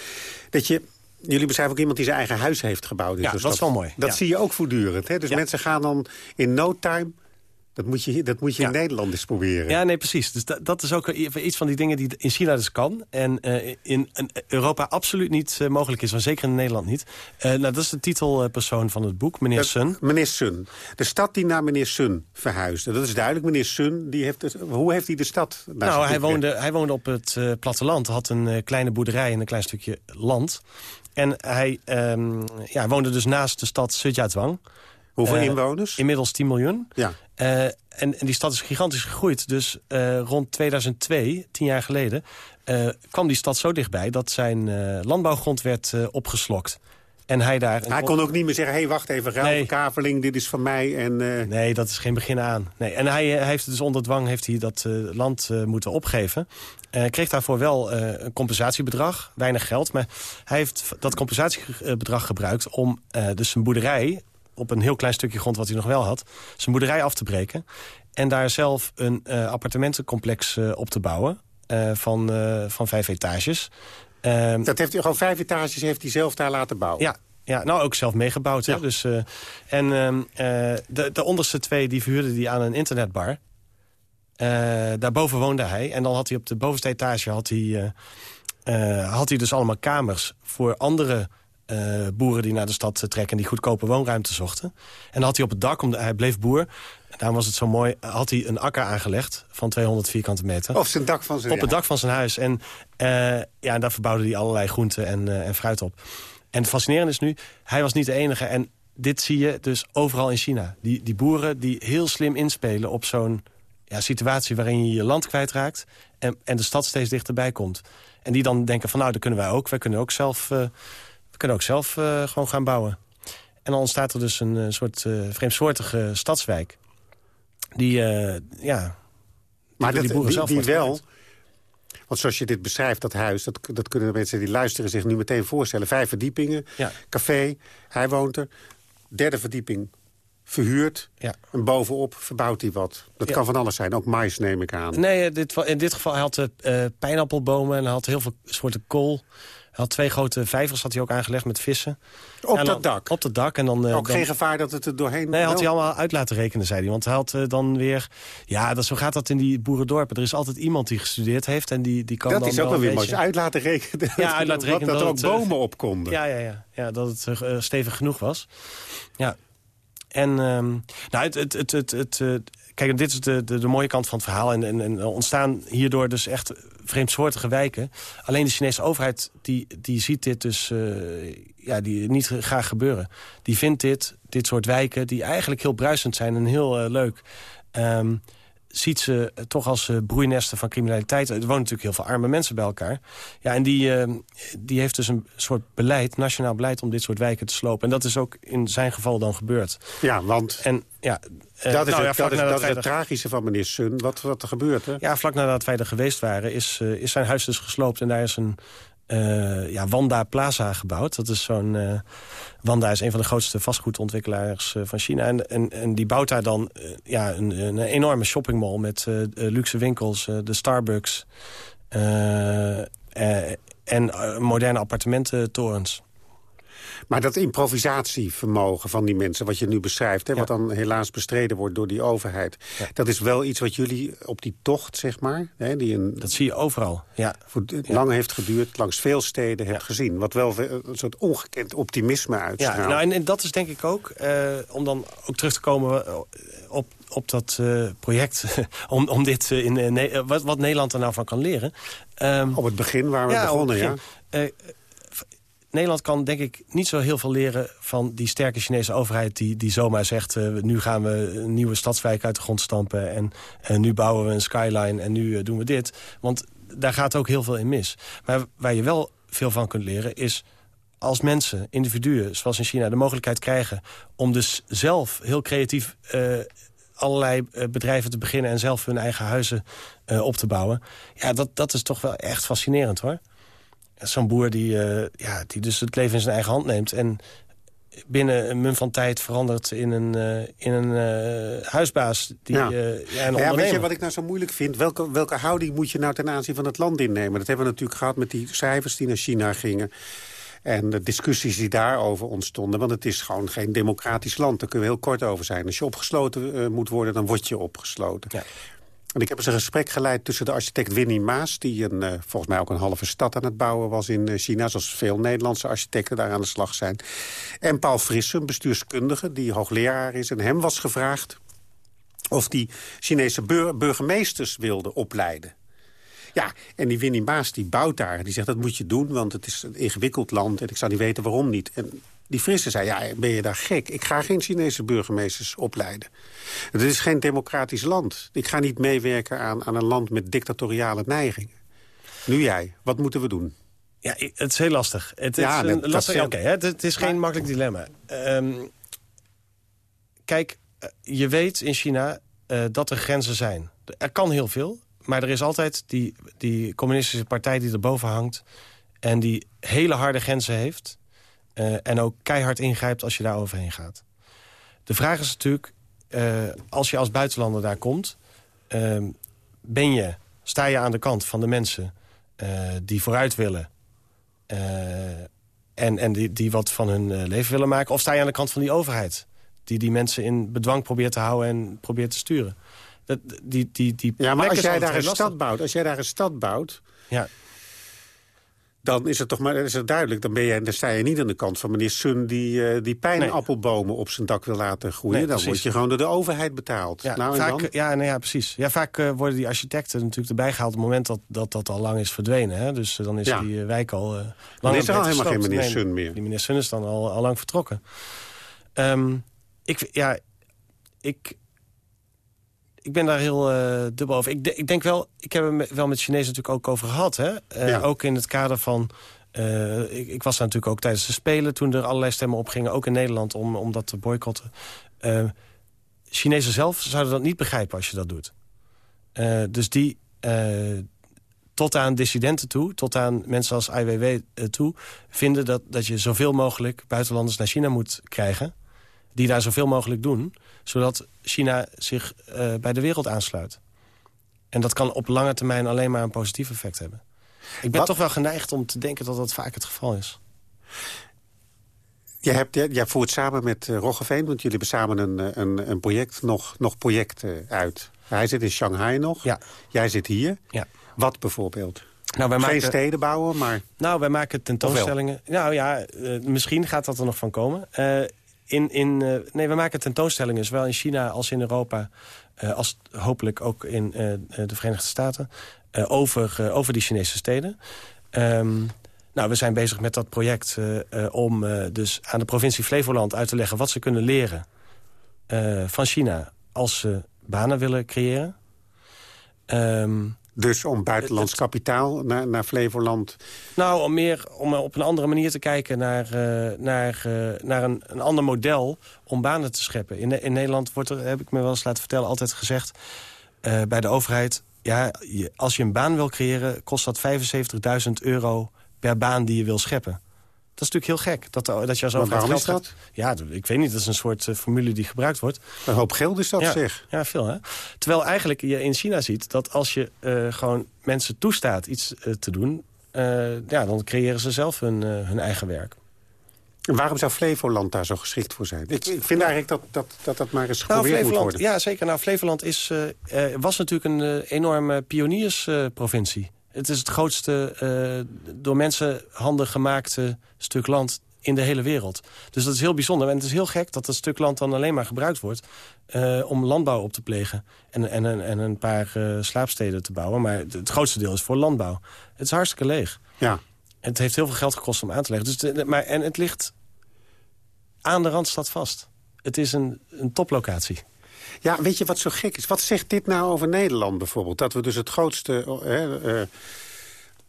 Dat je... Jullie beschrijven ook iemand die zijn eigen huis heeft gebouwd. Ja, dat is wel mooi. Dat ja. zie je ook voortdurend. Hè? Dus ja. mensen gaan dan in no time dat moet je, dat moet je Ja. in Nederland eens proberen. Ja, nee, precies. Dus dat, dat is ook iets van die dingen die in China dus kan. En eh, in, in Europa absoluut niet eh, mogelijk is. Maar zeker in Nederland niet. Eh, nou, dat is de titelpersoon van het boek, meneer Sun. Meneer Sun. De stad die naar meneer Sun verhuisde. Dat is duidelijk. Meneer Sun, die heeft het, hoe heeft hij de stad... naar Nou, hij woonde, hij woonde op het platteland. Had een kleine boerderij en een klein stukje land. En hij ehm, ja, woonde dus naast de stad Zhejiazhuang. Hoeveel inwoners? Inmiddels 10 miljoen. Ja. Eh, en, en die stad is gigantisch gegroeid. Dus eh, rond 2002, tien jaar geleden, eh, kwam die stad zo dichtbij... dat zijn landbouwgrond werd opgeslokt. En hij daar... Hij kon ook niet meer zeggen, hé, hey, wacht even, ruilverkaveling, dit is van mij. En, Nee, dat is geen begin aan. Nee. En hij, heeft dus onder dwang heeft hij dat land moeten opgeven. Kreeg daarvoor wel een compensatiebedrag, weinig geld. Maar hij heeft dat compensatiebedrag gebruikt om dus zijn boerderij... op een heel klein stukje grond wat hij nog wel had... zijn boerderij af te breken. En daar zelf een eh, appartementencomplex eh, op te bouwen eh, van, van vijf etages. Ehm, dat heeft hij gewoon vijf etages heeft hij zelf daar laten bouwen. ja, ja, nou ook zelf meegebouwd. Hè? Dus, en ehm, eh, de, de onderste twee die verhuurde hij aan een internetbar. Eh, daarboven woonde hij. En dan had hij op de bovenste etage had hij, had hij dus allemaal kamers voor andere eh, boeren die naar de stad eh, trekken... en die goedkope woonruimte zochten. En dan had hij op het dak, omdat hij bleef boer... en daarom was het zo mooi, had hij een akker aangelegd van 200 vierkante meter. Of zijn dak van zijn... Op het dak van zijn huis. En eh, ja, daar verbouwde hij allerlei groenten en, eh, en fruit op. En het fascinerende is nu, hij was niet de enige. En dit zie je dus overal in China. Die, die boeren die heel slim inspelen op zo'n ja, situatie... waarin je je land kwijtraakt en, en de stad steeds dichterbij komt. En die dan denken van nou, dat kunnen wij ook. Wij kunnen ook zelf, eh, we kunnen ook zelf eh, gewoon gaan bouwen. En dan ontstaat er dus een eh, soort eh, vreemdsoortige stadswijk. Die, ja... Maar door dat, die boeren die, zelf die wel... gemaakt. Want zoals je dit beschrijft, dat huis... Dat, dat kunnen de mensen die luisteren zich nu meteen voorstellen. Vijf verdiepingen, Ja. café, hij woont er. Derde verdieping verhuurd. Ja. En bovenop verbouwt hij wat. Dat Ja. kan van alles zijn, ook mais neem ik aan. Nee, dit, in dit geval hij had hij pijnappelbomen en hij had heel veel soorten kool. Hij had twee grote vijvers had hij ook aangelegd met vissen. Op dat dak? Op dat dak. En dan, eh, ook dan- geen gevaar dat het er doorheen... Nee, had hij allemaal uit laten rekenen, zei hij. Want hij had eh, dan weer... Ja, dat, zo gaat dat in die boerendorpen. Er is altijd iemand die gestudeerd heeft en die, die kan Dat dan is ook wel weer mooi. Uit laten rekenen. Ja, uit laten rekenen dat, er ook dat het, eh, bomen op konden. Ja, ja, ja. ja dat het stevig genoeg was. Ja. En ehm, nou, het, het, het, het, het, kijk, dit is de, de, de mooie kant van het verhaal. En, en, en ontstaan hierdoor dus echt vreemdsoortige wijken. Alleen de Chinese overheid die, die ziet dit dus eh, ja, die niet graag gebeuren. Die vindt dit, dit soort wijken, die eigenlijk heel bruisend zijn en heel eh, leuk... ehm, ziet ze toch als uh, broeinesten van criminaliteit. Er wonen natuurlijk heel veel arme mensen bij elkaar. Ja, en die, uh, die heeft dus een soort beleid, nationaal beleid... om dit soort wijken te slopen. En dat is ook in zijn geval dan gebeurd. Ja, want... En, ja, dat is, nou, het, dat is, dat is het tragische van meneer Sun, wat, wat er gebeurt. Hè? Ja, vlak nadat wij er geweest waren, is, is zijn huis dus gesloopt... en daar is een, uh, ja, Wanda Plaza gebouwd. Dat is zo'n... Uh, Wanda is een van de grootste vastgoedontwikkelaars uh, van China. En, en, en, die bouwt daar dan ja, een, een, enorme shoppingmall... met luxe winkels, de Starbucks... en moderne appartemententorens. Maar dat improvisatievermogen van die mensen, wat je nu beschrijft... Hè, wat dan helaas bestreden wordt door die overheid... dat is wel iets wat jullie op die tocht, zeg maar... Hè, die een, dat zie je overal, ja. Voor, lang heeft geduurd, langs veel steden hebt gezien. Wat wel een soort ongekend optimisme uitstraalt. Ja, nou, en, en, dat is denk ik ook, eh, om dan ook terug te komen eh, op, op dat uh, project... om, om dit in, wat, wat Nederland er nou van kan leren. Um, op het begin waar we ja, begonnen, ja. Nederland kan denk ik niet zo heel veel leren van die sterke Chinese overheid... die, die zomaar zegt, uh, nu gaan we een nieuwe stadswijk uit de grond stampen... en, nu bouwen we een skyline en nu uh, doen we dit. Want daar gaat ook heel veel in mis. Maar waar je wel veel van kunt leren is als mensen, individuen, zoals in China... de mogelijkheid krijgen om dus zelf heel creatief... Uh, allerlei bedrijven te beginnen en zelf hun eigen huizen op te bouwen. Ja, dat, dat is toch wel echt fascinerend, hoor zo'n boer die, uh, ja, die dus het leven in zijn eigen hand neemt... en binnen een mum van tijd verandert in een, uh, in een uh, huisbaas. Die, ja. ja, een ja, weet je wat ik nou zo moeilijk vind? Welke, welke houding moet je nou ten aanzien van het land innemen? Dat hebben we natuurlijk gehad met die cijfers die naar China gingen. En de discussies die daarover ontstonden. Want het is gewoon geen democratisch land. Daar kunnen we heel kort over zijn. Als je opgesloten moet worden, dan word je opgesloten. Ja. En ik heb eens een gesprek geleid tussen de architect Winnie Maas... die een, uh, volgens mij ook een halve stad aan het bouwen was in uh, China... zoals veel Nederlandse architecten daar aan de slag zijn. En Paul Frisse, bestuurskundige, die hoogleraar is. En hem was gevraagd of die Chinese bur burgemeesters wilde opleiden. Ja, en die Winnie Maas die bouwt daar. Die zegt, dat moet je doen, want het is een ingewikkeld land... en ik zou niet weten waarom niet. En die Frisse zei, ja, ben je daar gek? Ik ga geen Chinese burgemeesters opleiden. Het is geen democratisch land. Ik ga niet meewerken aan, aan een land met dictatoriale neigingen. Nu jij, wat moeten we doen? Ja, het is heel lastig. Het is een lastig. Oké, het, is geen makkelijk dilemma. Um, kijk, eh, je weet in China uh, dat er grenzen zijn. Er kan heel veel, maar er is altijd die, die communistische partij die erboven hangt... en die hele harde grenzen heeft... Uh, en ook keihard ingrijpt als je daar overheen gaat. De vraag is natuurlijk, uh, als je als buitenlander daar komt... Uh, ben je, sta je aan de kant van de mensen die vooruit willen... en, en die, die wat van hun leven willen maken... of sta je aan de kant van die overheid... die die mensen in bedwang probeert te houden en probeert te sturen? Dat, die, die, die ja, maar als jij daar een stad bouwt, als jij daar een stad bouwt... Ja dan is het toch maar is het duidelijk. Dan, ben je, dan sta je niet aan de kant van meneer Sun... die, uh, die pijnappelbomen op zijn dak wil laten groeien. dan word je gewoon door de overheid betaald. Ja, nou, vaak, dan? Ja, nou ja, precies. Ja, vaak uh, worden die architecten natuurlijk erbij gehaald... op het moment dat dat, dat al lang is verdwenen. Hè? Dus uh, dan is ja. die wijk al... lang dan is er al helemaal geen meneer nee, Sun meer. Die meneer Sun is dan al, al lang vertrokken. Um, ik, ja, ik, ik ben daar heel uh, dubbel over. Ik, ik, denk wel, ik heb er wel met Chinezen natuurlijk ook over gehad. Hè? Uh, ja. Ook in het kader van... Uh, ik, ik, was daar natuurlijk ook tijdens de Spelen... toen er allerlei stemmen opgingen, ook in Nederland... om, om dat te boycotten. Chinezen zelf zouden dat niet begrijpen als je dat doet. dus die tot aan dissidenten toe, tot aan mensen als IWW toe... vinden dat, dat je zoveel mogelijk buitenlanders naar China moet krijgen... die daar zoveel mogelijk doen zodat China zich uh, bij de wereld aansluit. En dat kan op lange termijn alleen maar een positief effect hebben. Ik ben Wat? toch wel geneigd om te denken dat dat vaak het geval is. Jij, hebt, jij voert samen met uh, Roggeveen, want jullie hebben samen een, eh, een, een project, nog, nog projecten uit. Hij zit in Shanghai nog, ja. jij zit hier. Ja. Wat bijvoorbeeld? Nou, wij Geen maken, steden bouwen, maar... Nou, wij maken tentoonstellingen. Nou ja, uh, misschien gaat dat er nog van komen. Uh, in, in, uh, nee, we maken tentoonstellingen, zowel in China als in Europa... Uh, als hopelijk ook in uh, de Verenigde Staten... over, over die Chinese steden. Um, nou, we zijn bezig met dat project om dus aan de provincie Flevoland uit te leggen... wat ze kunnen leren van China als ze banen willen creëren. Ehm, dus om buitenlands kapitaal naar, naar Flevoland? Nou, om meer om op een andere manier te kijken naar, uh, naar, uh, naar een, een ander model om banen te scheppen. In, in Nederland wordt er, heb ik me wel eens laten vertellen, altijd gezegd uh, bij de overheid... ja, je, als je een baan wil creëren, kost dat 75.000 euro per baan die je wil scheppen. Dat is natuurlijk heel gek. Dat, dat je als maar waarom is dat? Ja, ik weet niet. Dat is een soort uh, formule die gebruikt wordt. Een hoop geld is dat, ja, zeg. Ja, veel hè. Terwijl eigenlijk je in China ziet dat als je uh, gewoon mensen toestaat iets uh, te doen... ja, dan creëren ze zelf hun, hun eigen werk. En waarom zou Flevoland daar zo geschikt voor zijn? Ik, ik vind eigenlijk dat, dat, dat dat maar eens geprobeerd nou, moet worden. Ja, zeker. Nou, Flevoland is, was natuurlijk een enorme pioniersprovincie. Het is het grootste uh, door mensenhanden gemaakte stuk land in de hele wereld. Dus dat is heel bijzonder. En het is heel gek dat dat stuk land dan alleen maar gebruikt wordt... Uh, om landbouw op te plegen en, en, en een paar uh, slaapsteden te bouwen. Maar het grootste deel is voor landbouw. Het is hartstikke leeg. Ja. Het heeft heel veel geld gekost om aan te leggen. Dus de, maar, en het ligt aan de Randstad vast. Het is een, een toplocatie. Ja, weet je wat zo gek is? Wat zegt dit nou over Nederland bijvoorbeeld? Dat we dus het grootste uh, uh,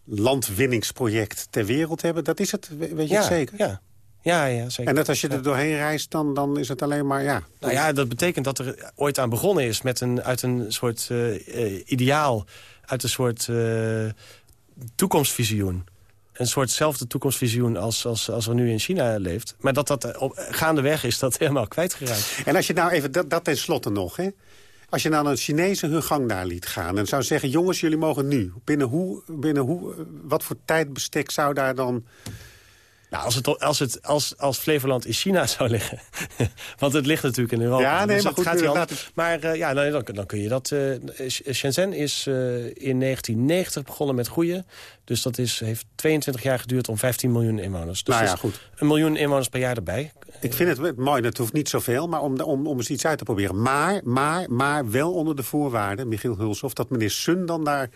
landwinningsproject ter wereld hebben. Dat is het, weet je ja, het zeker? Ja. Ja, ja, zeker. En dat als je er doorheen reist, dan, dan is het alleen maar, ja... Nou ja, dat betekent dat er ooit aan begonnen is... Met een, uit een soort uh, ideaal, uit een soort toekomstvisioen een soortzelfde toekomstvisioen als, als, als er nu in China leeft. Maar dat dat op, gaandeweg is dat helemaal kwijtgeraakt. En als je nou even, dat, dat tenslotte nog, hè? Als je nou een Chinezen hun gang daar liet gaan... en zou zeggen, jongens, jullie mogen nu. Binnen hoe, binnen hoe, wat voor tijdbestek zou daar dan... Nou, als, het, als, het, als, als Flevoland in China zou liggen... want het ligt natuurlijk in Europa. Ja, nee, dus maar goed. Gaat het... Maar uh, ja, dan, dan kun je dat... Uh, Shenzhen is uh, in 1990 begonnen met groeien. Dus dat is, heeft 22 jaar geduurd om 15 miljoen inwoners. Dus nou ja, goed. Een miljoen inwoners per jaar erbij. Ik vind het mooi, het hoeft niet zoveel, maar om, om, om eens iets uit te proberen. Maar, maar, maar wel onder de voorwaarden, Michiel Hulshoff... dat meneer Sun dan daar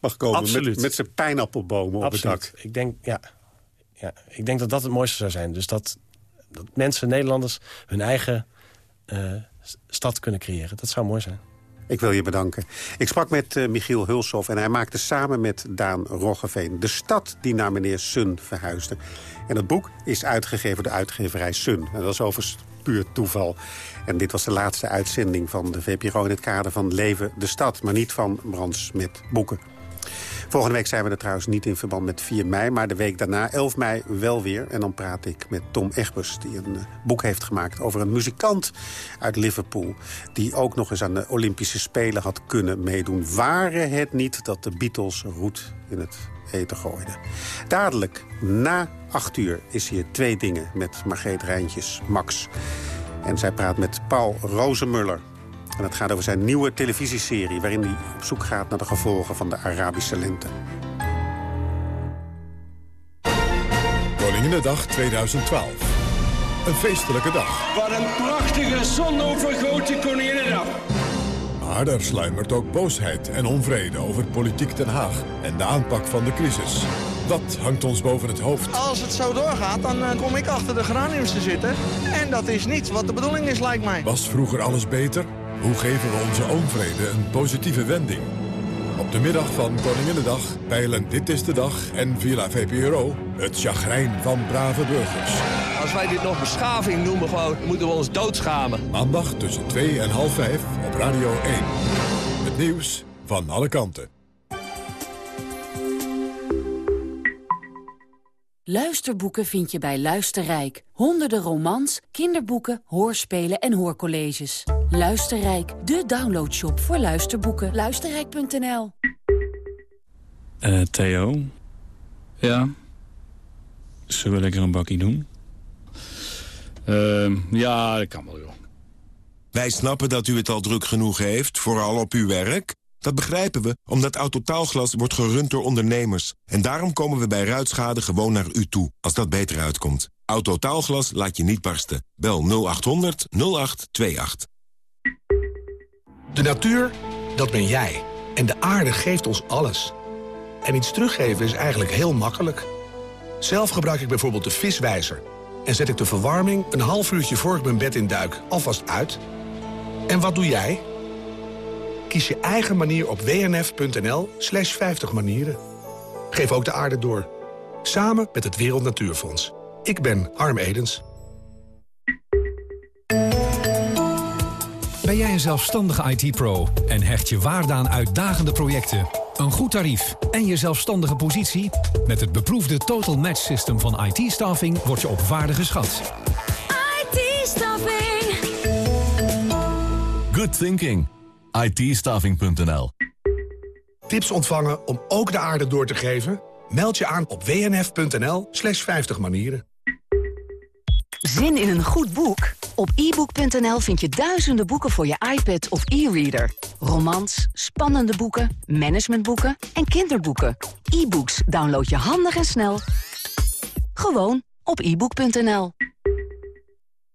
mag komen Absoluut. met, met zijn pijnappelbomen Absoluut. op het dak. Ik denk, ja, ja, ik denk dat dat het mooiste zou zijn. Dus dat, dat mensen, Nederlanders, hun eigen uh, stad kunnen creëren. Dat zou mooi zijn. Ik wil je bedanken. Ik sprak met uh, Michiel Hulshoff en hij maakte samen met Daan Roggeveen... de stad die naar meneer Sun verhuisde. En het boek is uitgegeven door de uitgeverij Sun. En dat is overigens puur toeval. En dit was de laatste uitzending van de VPRO... in het kader van Leven de Stad, maar niet van Brands met Boeken. Volgende week zijn we er trouwens niet in verband met 4 mei... maar de week daarna, 11 mei, wel weer. En dan praat ik met Tom Egbers, die een uh, boek heeft gemaakt... over een muzikant uit Liverpool... die ook nog eens aan de Olympische Spelen had kunnen meedoen. Waren het niet dat de Beatles roet in het eten gooiden. Dadelijk, na 8 uur, is hier twee dingen met Margreet Rijntjes, Max. En zij praat met Paul Rozemuller... En het gaat over zijn nieuwe televisieserie... waarin hij op zoek gaat naar de gevolgen van de Arabische lente. Koninginnedag 2012. Een feestelijke dag. Wat een prachtige zonovergoten Koninginnedag. Maar er sluimert ook boosheid en onvrede over politiek Den Haag... en de aanpak van de crisis. Dat hangt ons boven het hoofd. Als het zo doorgaat, dan uh, kom ik achter de geraniums te zitten. En dat is niet wat de bedoeling is, lijkt mij. Was vroeger alles beter? Hoe geven we onze onvrede een positieve wending? Op de middag van Koninginnedag peilen Dit is de Dag en Villa VPRO het chagrijn van brave burgers. Als wij dit nog beschaving noemen, gewoon, moeten we ons doodschamen. Maandag tussen 2 en half 5 op Radio 1. Het nieuws van alle kanten. Luisterboeken vind je bij Luisterrijk. Honderden romans, kinderboeken, hoorspelen en hoorcolleges. Luisterrijk, de downloadshop voor luisterboeken. Luisterrijk.nl uh, Theo? Ja? Zullen we lekker een bakkie doen? Uh, ja, dat kan wel, joh. Wij snappen dat u het al druk genoeg heeft, vooral op uw werk. Dat begrijpen we, omdat Autotaalglas wordt gerund door ondernemers. En daarom komen we bij ruitschade gewoon naar u toe, als dat beter uitkomt. Autotaalglas laat je niet barsten. Bel 0800 0828. De natuur, dat ben jij. En de aarde geeft ons alles. En iets teruggeven is eigenlijk heel makkelijk. Zelf gebruik ik bijvoorbeeld de viswijzer. En zet ik de verwarming een half uurtje voor ik mijn bed in duik alvast uit. En wat doe jij? Kies je eigen manier op wnf.nl slash 50 manieren. Geef ook de aarde door. Samen met het Wereld Natuurfonds. Ik ben Harm Edens. Ben jij een zelfstandige IT-pro en hecht je waarde aan uitdagende projecten, een goed tarief en je zelfstandige positie? Met het beproefde Total Match System van IT-staffing word je op waarde geschat. IT-staffing. Good thinking. It Tips ontvangen om ook de aarde door te geven? Meld je aan op wnf.nl slash 50 manieren. Zin in een goed boek? Op ebook.nl vind je duizenden boeken voor je iPad of e-reader. Romans, spannende boeken, managementboeken en kinderboeken. E-books download je handig en snel. Gewoon op ebook.nl.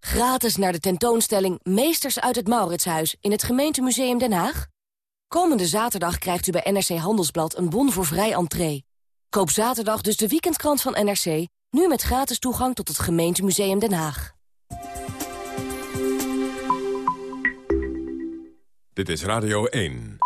Gratis naar de tentoonstelling Meesters uit het Mauritshuis in het gemeentemuseum Den Haag? Komende zaterdag krijgt u bij NRC Handelsblad een bon voor vrij entree. Koop zaterdag dus de weekendkrant van NRC, nu met gratis toegang tot het gemeentemuseum Den Haag. Dit is Radio 1.